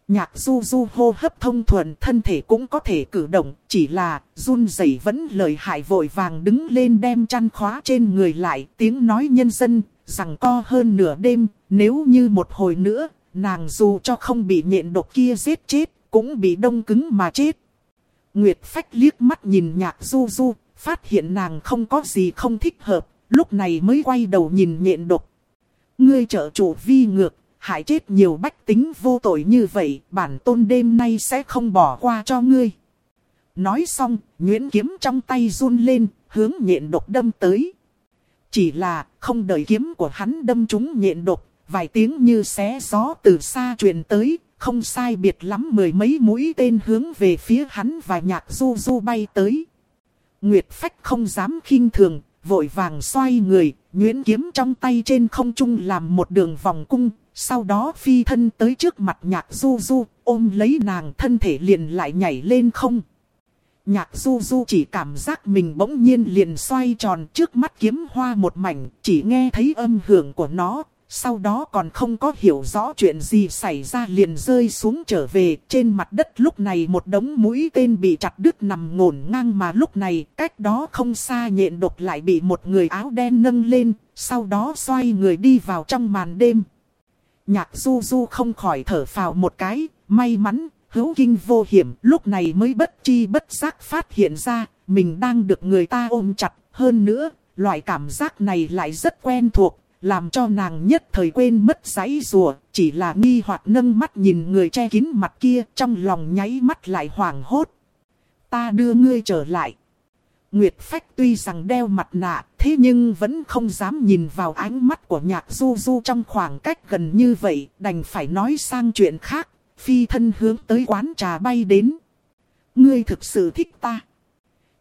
Nhạc du du hô hấp thông thuận thân thể cũng có thể cử động, chỉ là run rẩy vẫn lời hại vội vàng đứng lên đem chăn khóa trên người lại tiếng nói nhân dân, rằng co hơn nửa đêm, nếu như một hồi nữa, nàng dù cho không bị nhện độc kia giết chết, cũng bị đông cứng mà chết. Nguyệt Phách liếc mắt nhìn nhạc du du, phát hiện nàng không có gì không thích hợp, lúc này mới quay đầu nhìn nhện độc. Ngươi trợ chủ vi ngược, hại chết nhiều bách tính vô tội như vậy, bản tôn đêm nay sẽ không bỏ qua cho ngươi. Nói xong, Nguyễn kiếm trong tay run lên, hướng nhện độc đâm tới. Chỉ là, không đợi kiếm của hắn đâm trúng nhện độc, vài tiếng như xé gió từ xa truyền tới, không sai biệt lắm mười mấy mũi tên hướng về phía hắn và nhạc du du bay tới. Nguyệt Phách không dám khinh thường, vội vàng xoay người, nhuyễn kiếm trong tay trên không trung làm một đường vòng cung, sau đó phi thân tới trước mặt nhạc du du, ôm lấy nàng thân thể liền lại nhảy lên không. Nhạc du du chỉ cảm giác mình bỗng nhiên liền xoay tròn trước mắt kiếm hoa một mảnh, chỉ nghe thấy âm hưởng của nó, sau đó còn không có hiểu rõ chuyện gì xảy ra liền rơi xuống trở về trên mặt đất lúc này một đống mũi tên bị chặt đứt nằm ngổn ngang mà lúc này cách đó không xa nhện đột lại bị một người áo đen nâng lên, sau đó xoay người đi vào trong màn đêm. Nhạc du du không khỏi thở phào một cái, may mắn, hữu kinh vô hiểm, lúc này mới bất chi bất giác phát hiện ra, mình đang được người ta ôm chặt, hơn nữa, loại cảm giác này lại rất quen thuộc, làm cho nàng nhất thời quên mất giấy rùa, chỉ là nghi hoặc nâng mắt nhìn người che kín mặt kia trong lòng nháy mắt lại hoảng hốt. Ta đưa ngươi trở lại. Nguyệt Phách tuy rằng đeo mặt nạ, thế nhưng vẫn không dám nhìn vào ánh mắt của nhạc du du trong khoảng cách gần như vậy, đành phải nói sang chuyện khác, phi thân hướng tới quán trà bay đến. Ngươi thực sự thích ta.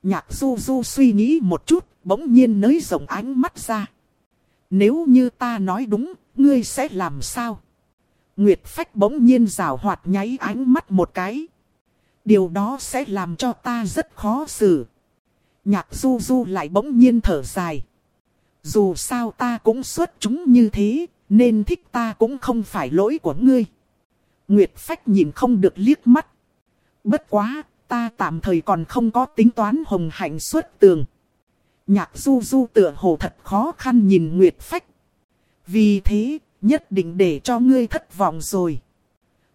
Nhạc du du suy nghĩ một chút, bỗng nhiên nới rộng ánh mắt ra. Nếu như ta nói đúng, ngươi sẽ làm sao? Nguyệt Phách bỗng nhiên rào hoạt nháy ánh mắt một cái. Điều đó sẽ làm cho ta rất khó xử. Nhạc du du lại bỗng nhiên thở dài. Dù sao ta cũng xuất chúng như thế, nên thích ta cũng không phải lỗi của ngươi. Nguyệt Phách nhìn không được liếc mắt. Bất quá, ta tạm thời còn không có tính toán hồng hạnh xuất tường. Nhạc du du tựa hồ thật khó khăn nhìn Nguyệt Phách. Vì thế, nhất định để cho ngươi thất vọng rồi.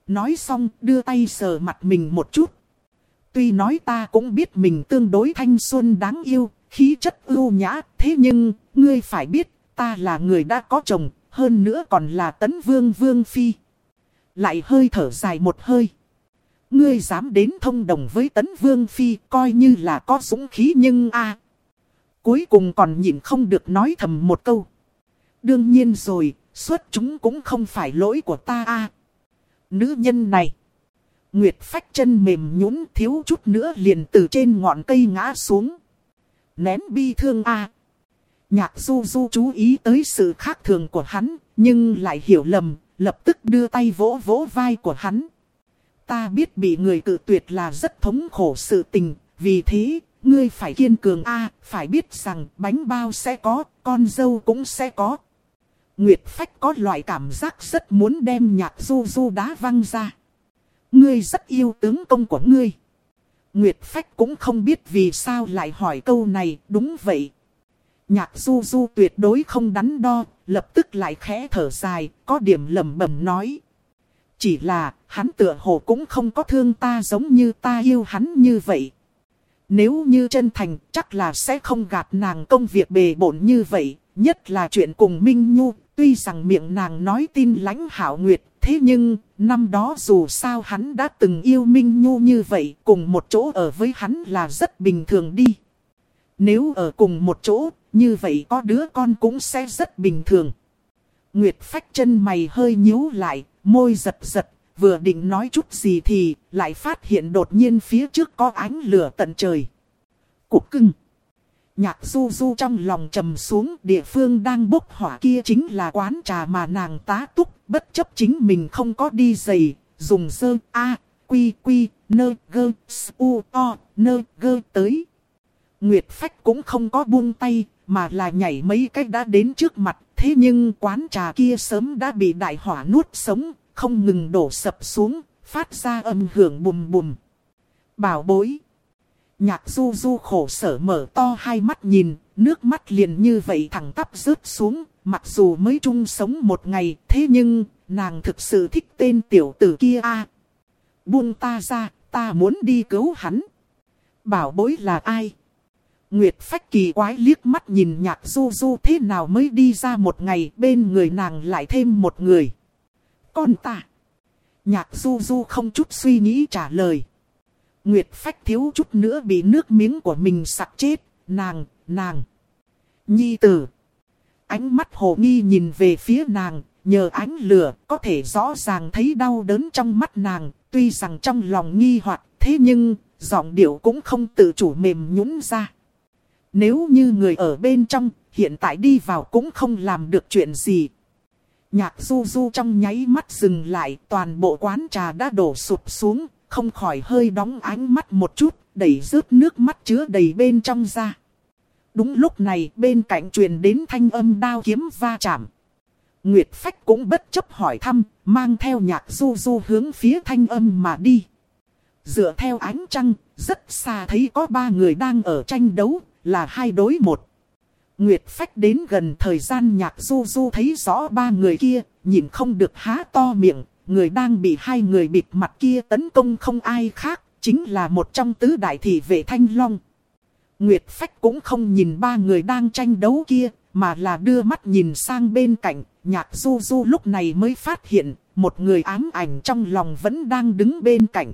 Nói xong, đưa tay sờ mặt mình một chút. Tuy nói ta cũng biết mình tương đối thanh xuân đáng yêu, khí chất ưu nhã, thế nhưng, ngươi phải biết, ta là người đã có chồng, hơn nữa còn là tấn vương vương phi. Lại hơi thở dài một hơi. Ngươi dám đến thông đồng với tấn vương phi, coi như là có dũng khí nhưng a Cuối cùng còn nhịn không được nói thầm một câu. Đương nhiên rồi, suốt chúng cũng không phải lỗi của ta a Nữ nhân này. Nguyệt phách chân mềm nhũn thiếu chút nữa liền từ trên ngọn cây ngã xuống. Nén bi thương a Nhạc du du chú ý tới sự khác thường của hắn, nhưng lại hiểu lầm, lập tức đưa tay vỗ vỗ vai của hắn. Ta biết bị người cự tuyệt là rất thống khổ sự tình, vì thế, ngươi phải kiên cường a phải biết rằng bánh bao sẽ có, con dâu cũng sẽ có. Nguyệt Phách có loại cảm giác rất muốn đem nhạc du du đá văng ra. Ngươi rất yêu tướng công của ngươi. Nguyệt Phách cũng không biết vì sao lại hỏi câu này, đúng vậy. Nhạc du du tuyệt đối không đắn đo, lập tức lại khẽ thở dài, có điểm lầm bẩm nói. Chỉ là, hắn tựa hồ cũng không có thương ta giống như ta yêu hắn như vậy. Nếu như chân thành, chắc là sẽ không gạt nàng công việc bề bộn như vậy, nhất là chuyện cùng Minh Nhu, tuy rằng miệng nàng nói tin lãnh hảo nguyệt, thế nhưng, năm đó dù sao hắn đã từng yêu Minh Nhu như vậy, cùng một chỗ ở với hắn là rất bình thường đi. Nếu ở cùng một chỗ, như vậy có đứa con cũng sẽ rất bình thường. Nguyệt phách chân mày hơi nhíu lại, môi giật giật, vừa định nói chút gì thì lại phát hiện đột nhiên phía trước có ánh lửa tận trời. Cục cưng. Nhạc du du trong lòng trầm xuống địa phương đang bốc hỏa kia chính là quán trà mà nàng tá túc, bất chấp chính mình không có đi giày, dùng sơ A, quy quy, nơ gơ, u o, nơ gơ tới. Nguyệt Phách cũng không có buông tay, mà là nhảy mấy cách đã đến trước mặt, thế nhưng quán trà kia sớm đã bị đại hỏa nuốt sống, không ngừng đổ sập xuống, phát ra âm hưởng bùm bùm. Bảo bối. Nhạc du du khổ sở mở to hai mắt nhìn, nước mắt liền như vậy thẳng tắp rớt xuống, mặc dù mới chung sống một ngày, thế nhưng, nàng thực sự thích tên tiểu tử kia a Buông ta ra, ta muốn đi cứu hắn. Bảo bối là ai? Nguyệt Phách kỳ quái liếc mắt nhìn nhạc du du thế nào mới đi ra một ngày bên người nàng lại thêm một người. Con ta. Nhạc du du không chút suy nghĩ trả lời. Nguyệt Phách thiếu chút nữa bị nước miếng của mình sặc chết. Nàng, nàng. Nhi tử. Ánh mắt hồ nghi nhìn về phía nàng, nhờ ánh lửa có thể rõ ràng thấy đau đớn trong mắt nàng. Tuy rằng trong lòng nghi hoặc thế nhưng giọng điệu cũng không tự chủ mềm nhũn ra. Nếu như người ở bên trong, hiện tại đi vào cũng không làm được chuyện gì. Nhạc du du trong nháy mắt dừng lại, toàn bộ quán trà đã đổ sụp xuống, không khỏi hơi đóng ánh mắt một chút, đẩy rớt nước mắt chứa đầy bên trong ra. Đúng lúc này bên cạnh truyền đến thanh âm đao kiếm va chạm. Nguyệt Phách cũng bất chấp hỏi thăm, mang theo nhạc du du hướng phía thanh âm mà đi. Dựa theo ánh trăng, rất xa thấy có ba người đang ở tranh đấu, là hai đối một. Nguyệt Phách đến gần thời gian nhạc du du thấy rõ ba người kia, nhìn không được há to miệng, người đang bị hai người bịt mặt kia tấn công không ai khác, chính là một trong tứ đại thị vệ Thanh Long. Nguyệt Phách cũng không nhìn ba người đang tranh đấu kia, mà là đưa mắt nhìn sang bên cạnh, nhạc du du lúc này mới phát hiện, một người ám ảnh trong lòng vẫn đang đứng bên cạnh.